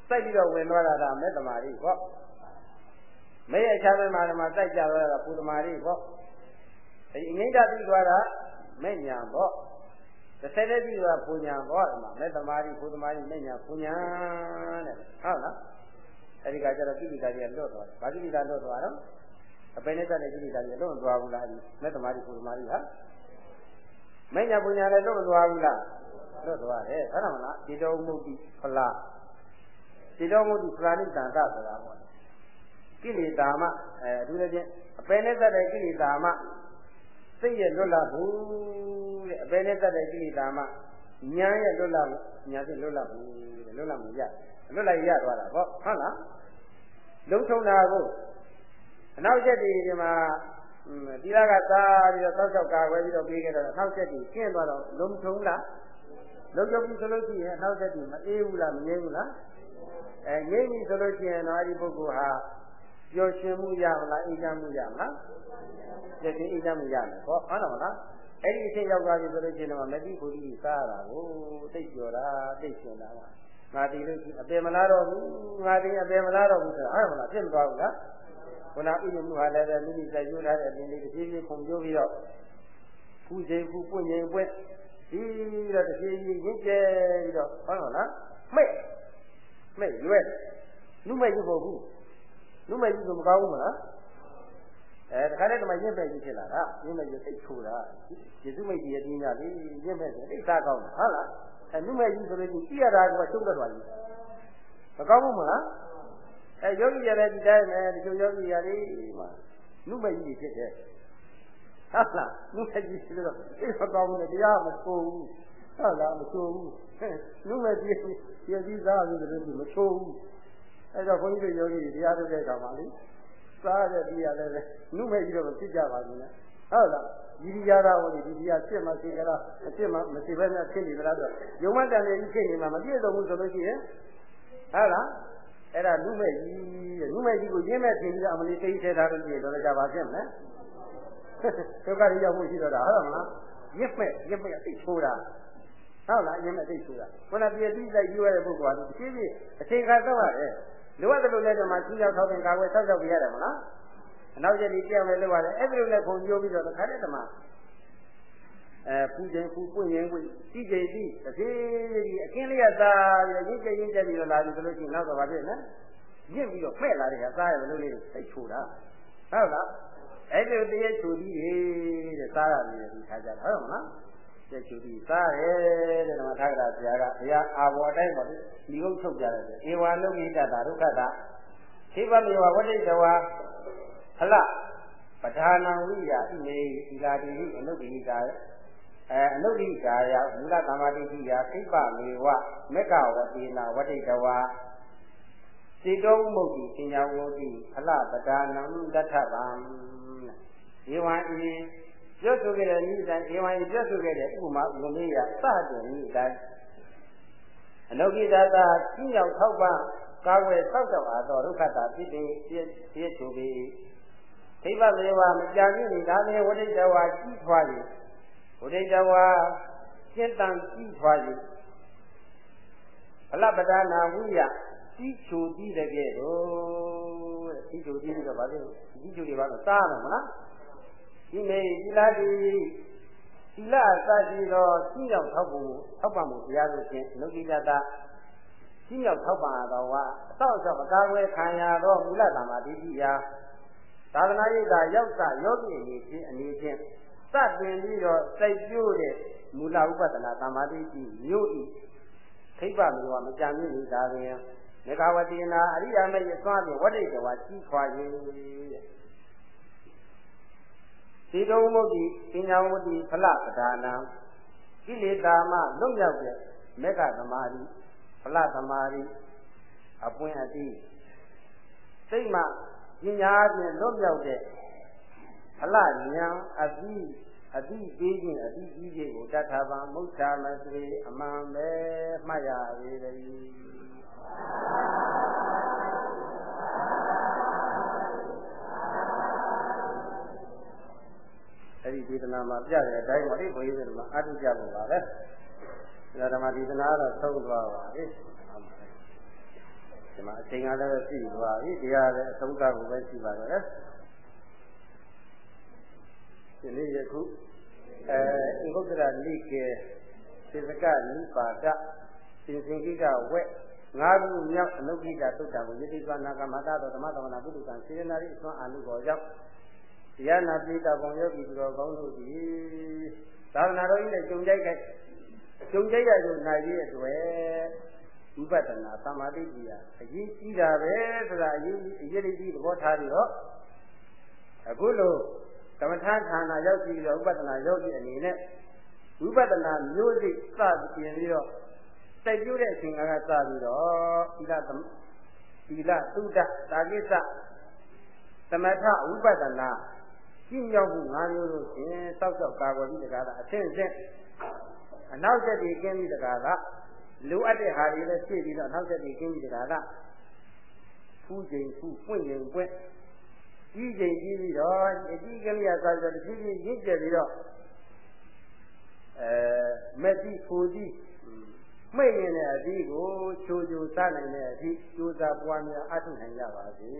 စိုက်ပြီးတော့ဝင်သွားတာဒါမဲ့တမာရီပေါ့ မဲ့ရဲ့ချမ်းမဲ့မှာမှာစိုက်ကြသွားတာပူတမာရီပေါ့အဲ့ဒီအငိမ့်တဲ့ပြီးသွားတာမဲ့ညာပေါ့တစ်ဆက်တည်းပြီးတော့ပူညာပေါ့ဒီမှာမဲ့တမာရီပူတမာရီမဲ့ညာပူညာတဲ့ဟုတ်လားအဲ့ဒီကကျတော့ကိလေသာတွေကလွတ်သွားတယ်။ဘာကိလေသာလွတ်သွားတော့အပယ်နဲ့တတ်တဲ့ကိလေသာတွေလုံးမသွားဘူးလားဒီမဲ့သမားတွေကိုသမားတွေဟာမညာပညာလည်းလုံးမသွားဘူးလားလွတ်သွားတယ်ဟုတ်တယ်မလားဒီတော်မုတ်တိဖလားဒီတော်မုတ်တိဖလားနိတန်တဆိုတာပေါ့ ကိလေသာမှအဲအထူးသဖြင့်အပယ်နဲ့တတ်တဲ့ကိလေသာမှစိတ်ရဲ့လွတ်လပ်ဘူးတဲ့အပယ်နဲ့တတ်တဲ့ကိလေသာမှဉာဏ်ရဲ့လွတ်လပ်မှုဉာဏ်ရဲ့လွတ်လပ်မှုတဲ့လွတ်လပ်မှုရလွတ်လပ်ရသွားတာပေါ့ဟုတ်လားလုံးထုံတာကိုအနောက်ချက်တွေဒီမှာဒီလားကစားပြီးတော့တောက်ချောက်ကာကွယ်ပြီးတော့ပြီးခဲ့တော့အနောက်ချက်တွေကျင်းသွားတော့လုံးထုံလားလုံးကျုပ်ပြီဆိုလို့ရှိရင်အနောက်ချက်တွေမအေးဘူးလားမငြိမ်းဘူးလားအဲငြိမ်းပြီဆိုလို့ရှိရင်တော့အဲဒီပုဂ္ဂိုလ်ဟာ ပျော်ရွှင်မှုရမလားအေးချမ်းမှုရမလားပျော်ရွှင်အေးချမ်းမှုရမယ်ဟောဟုတ်တယ်မလားအဲ့ဒီအချိန်ရောက်သွားပြီဆိုလို့ရှိရင်တော့မတိကိုတိစားရတာကိုသိပြောတာသိရှင်တာကငါတည်လို့အပေမလားတော့ဘူးငါတည်အပေမလားတော့ဘူးဆိုတာဟုတ်မလားဖြစ်မသွားဘူးလားခုနဥပ္ပမှုဟာလည်းပဲမိမိစိုက်ယူထားတဲ့အပြင်လေးတစ်ပြေးပြေးပုံပြပြီးတော့ဖူးချိန်ဖူးပွင့်ချိန်ပွင့်ဒီတော့တစ်ပြေးပြေးရင့်ကျဲပြီးတော့ဟုတ်မလားမိတ်မိတ်ရွယ်နုမဲ့ယူဖို့ဘူး နုမဲ့ယူဆိုမကောင်းဘူးမလားအဲတခါတည်းတမရင့်ပဲကြီးဖြစ်လာတာရင့်မဲ့ကြီးသိထိုးတာယေစုမိတ်ကြီးရဲ့တင်းကြလေရင့်မဲ့ဆိုသိစားကောင်းတာဟုတ်လားအဲနုမဲ့ကြီးဆိုလို့ကြည့်ရတာကချုပ်သက်သွားပြီမကောင်းဘူးမလားအဲယောဂီရတဲ့ဒီတိုင်းပဲဒီလိုယောဂီရလေးမှာနုမဲ့ကြီးဖြစ်တယ်ဟုတ်လားနုမဲ့ကြီးဆိုတော့သိမကောင်းဘူးလေတရားမဆိုးဘူးဟုတ်လားမဆိုးဘူးနုမဲ့ကြီးရည်စားပြီးတော့မဆိုးဘူး အဲတော့ဘုန်းကြီးတို့ယောဂီတရားထုတ်တဲ့အခါမှာလေစားတဲ့တရားလည်းပဲနုမဲ့ကြီးတော့မဖြစ်ကြပါဘူးနော်ဟုတ်လားဒီဒီရတာဟိုဒီဒီရဖြစ်မှသိကြလားအဖြစ်မှမသိဘဲနဲ့ဖြစ်နေကြလားဆိုယုံမတန်တဲ့ကြီးဖြစ်နေမှာမပြည့်စုံဘူးဆိုလို့ရှိရင်ဟုတ်လားအဲ့ဒါနုမဲ့ကြီးတဲ့နုမဲ့ကြီးကိုရင်းမဲ့ထင်ပြီးတော့အမလီသိထဲထားလို့ရှိရင်တော့ကြပါဖြစ်မလဲဒုက္ခတွေရောက်မှုရှိတော့တာဟုတ်လားရစ်မဲ့ရစ်မဲ့သိချိုးတာဟုတ်လားရင်းမဲ့သိချိုးတာခုနပြည့်ပြီးလိုက်ယူရတဲ့ပုဂ္ဂိုလ်ကဒီချင်းချင်းအချိန်ခါတော့ရတယ် လိုအပ်တယ်လို့လည်းဒီမှာကြီးရောက်ထောက်ပင်ကာကွယ်ဆောက်ရှောက်ပြရတယ်မလားအနောက်ကျပြီးကြောက်မယ်လို့ရတယ်အဲ့ဒီလိုနဲ့ခုံကြိုးပြီးတော့ခါတဲ့ဓမ္မအဲပူခြင်းပူပွင့်ရင်ပွင့်ကြည့်ကြည့်ပြီးတစ်ပြေးပြီးအခင်းလေးကစားပြီးရင်းကျရင်းကျပြီးတော့လာပြီဆိုလို့ရှိရင်နောက်တော့ဘာဖြစ်လဲရင့်ပြီးတော့မှဲ့လာတဲ့ကစားရမလို့လေးစိတ်ချိုတာဟုတ်လားအဲ့ဒီတည်းချိုပြီးတဲ့စားရမယ်ဒီခါကြတာဟုတ်မလား စိတ်ချိုပြီးစားရဲတဲ့ဓမ္မထာဂရဆရာကဘုရားအာဘော်တိုင်းပါဒီဟုတ်ထုတ်ကြတယ်ဧဝံလုကိတတာဒုက္ခတာသိဗမေဝဝဋိတဝါဖလပဌာနံဝိယာဣမေသီလာတိအနုတ္တိကာအဲအနုတ္တိကာယမူလသမာဓိတိယခိပမေဝမေကဝတိနာဝဋိတဝါစေတောမုတ်တိပညာဝုတိဖလပဌာနံတထဗံဧဝံဤ ပြောဆိုခဲ့တဲ့ဤတိုင်းဧဝံဤပြောဆိုခဲ့တဲ့ဥပမာဥပမေယစတဲ့ဤတိုင်းအနုကိတတာကြီးရောက်ထောက်ပံ့ကာဝယ်ဆောက်တော့အားသောဒုက္ခတာဖြစ်တဲ့ပြည့်ပြည့်သူပြီးဒိဗ္ဗမေဝမကြာမြင့်နေတာလေဝိဒိတဝါကြီးထွား၍ဝိဒိတဝါရှင်းတန်ကြီးထွား၍အလပဒါနာဝိယကြီးချိုကြီးတဲ့ကဲ့သို့တဲ့ကြီးချိုကြီးပြီးတော့ဗာလို့ကြီးချိုတွေပါတော့စားရမှာမလား ဒီမေဒီလာဒီသီလအစရှိသောကြီးရောက်ထောက်ဖို့ထောက်ပံ့မှုတရားလို့ချင်းလုကိတတာကြီးရောက်ထောက်ပံ့တော်ဝါအတော့ကြောင့်အကာအကွယ်ခံရသောမူလသမာဓိတိယာသာသနာ့ရေးသာရောက်စာယောဂီအနေဖြင့်အနေဖြင့်စတင်ပြီးတော့စိုက်ပြိုးတဲ့မူလဥပဒနာသမာဓိတိမြို့ဤခိဗ္ဗမေဝမကြံမြင့်နေတာပင်မေဃဝတိနာအရိယာမေယသွမ်းဖြင့်ဝဋ္ဌိတဝါကြီးခွာ၍တဲ့ ဒီတုံမုတ်တိပညာဝတ္တိဖလပဒါနံကိလေသာမှလွတ်မြောက်တဲ့မေဃသမာဓိဖလသမာဓိအပွင့်အတိစိတ်မှပညာဖြင့်လွတ်မြောက်တဲ့ဖလဉာဏ်အတိအတိပေးခြင်းအတိကြီးခြင်းကိုတတ်ထာပံမုဋ္ဌာမစရိအမှန်ပဲမှတ်ရပေတည်း နာမှာပြတဲ့အတိုင်းပါလေဘုရားရှင်မှာအထုကြဖို့ပါပဲဒါဓမ္မဒေသနာတော့သုံးသွားပါပြီဒီမှာအချိန်ကလည်းရှိသွားပြီတရားလည်းအဆုံးသတ်ဖို့ပဲရှိပါတော့လေဒီနေ့ယခုအဲဥက္ကဋ္ဌလိကေစေစကနိပါဒစင်စင်ကိကဝက်ငါးခုမြောက်အနုခိတသုတ္တကိုယတိပနာကမတာတော်ဓမ္မတော်နာပုဒ္ဒကံစေရနာရိအစွမ်းအာနုဘောရောက် တရားနာပိတာပေါင်းယောဂီသူတော်ကောင်းတို့ဒီသာသနာတော်ကြီးနဲ့ကြုံကြိုက်ခဲ့ကြုံကြိုက်ရကြနိုင်ရဲ့အတွက်ဝိပဿနာသမာဓိကြီးအရေးကြီးတာပဲဆိုတာအရေးအရေးကြီးသဘောထားပြီးတော့အခုလိုကမ္မထာဌာနရောက်ပြီးတော့ဥပဒနာရောက်ပြီးအနေနဲ့ဝိပဿနာမျိုးစိတ်စပြင်ပြီးတော့စိုက်ပြိုးတဲ့အချိန်ကစပြီးတော့သီလသီလသုဒ္ဓတာကိစ္စသမထဝိပဿနာ ရှင်းရောက်မှု၅မျိုးလို့ရှင်စောက်စောက်ကာကွယ်ပြီးတကားလားအရှင်းရှင်းအနောက်ချက်တွေကင်းပြီးတကားလားလိုအပ်တဲ့ဟာတွေလည်းဖြည့်ပြီးတော့နောက်ချက်တွေကင်းပြီးတကားလားဖူးချိန်ဖူးပွင့်ချိန်ပွင့်ကြီးချိန်ကြီးပြီးတော့အကြီးကလေးရသွားပြီးတော့တဖြည်းဖြည်းရင့်ကျက်ပြီးတော့အဲမက်ကြီးဖူကြီးမိတ်ရင်တဲ့အသီးကိုချိုချိုစားနိုင်တဲ့အသီးကြိုးစားပွားများအထုနိုင်ကြပါစေ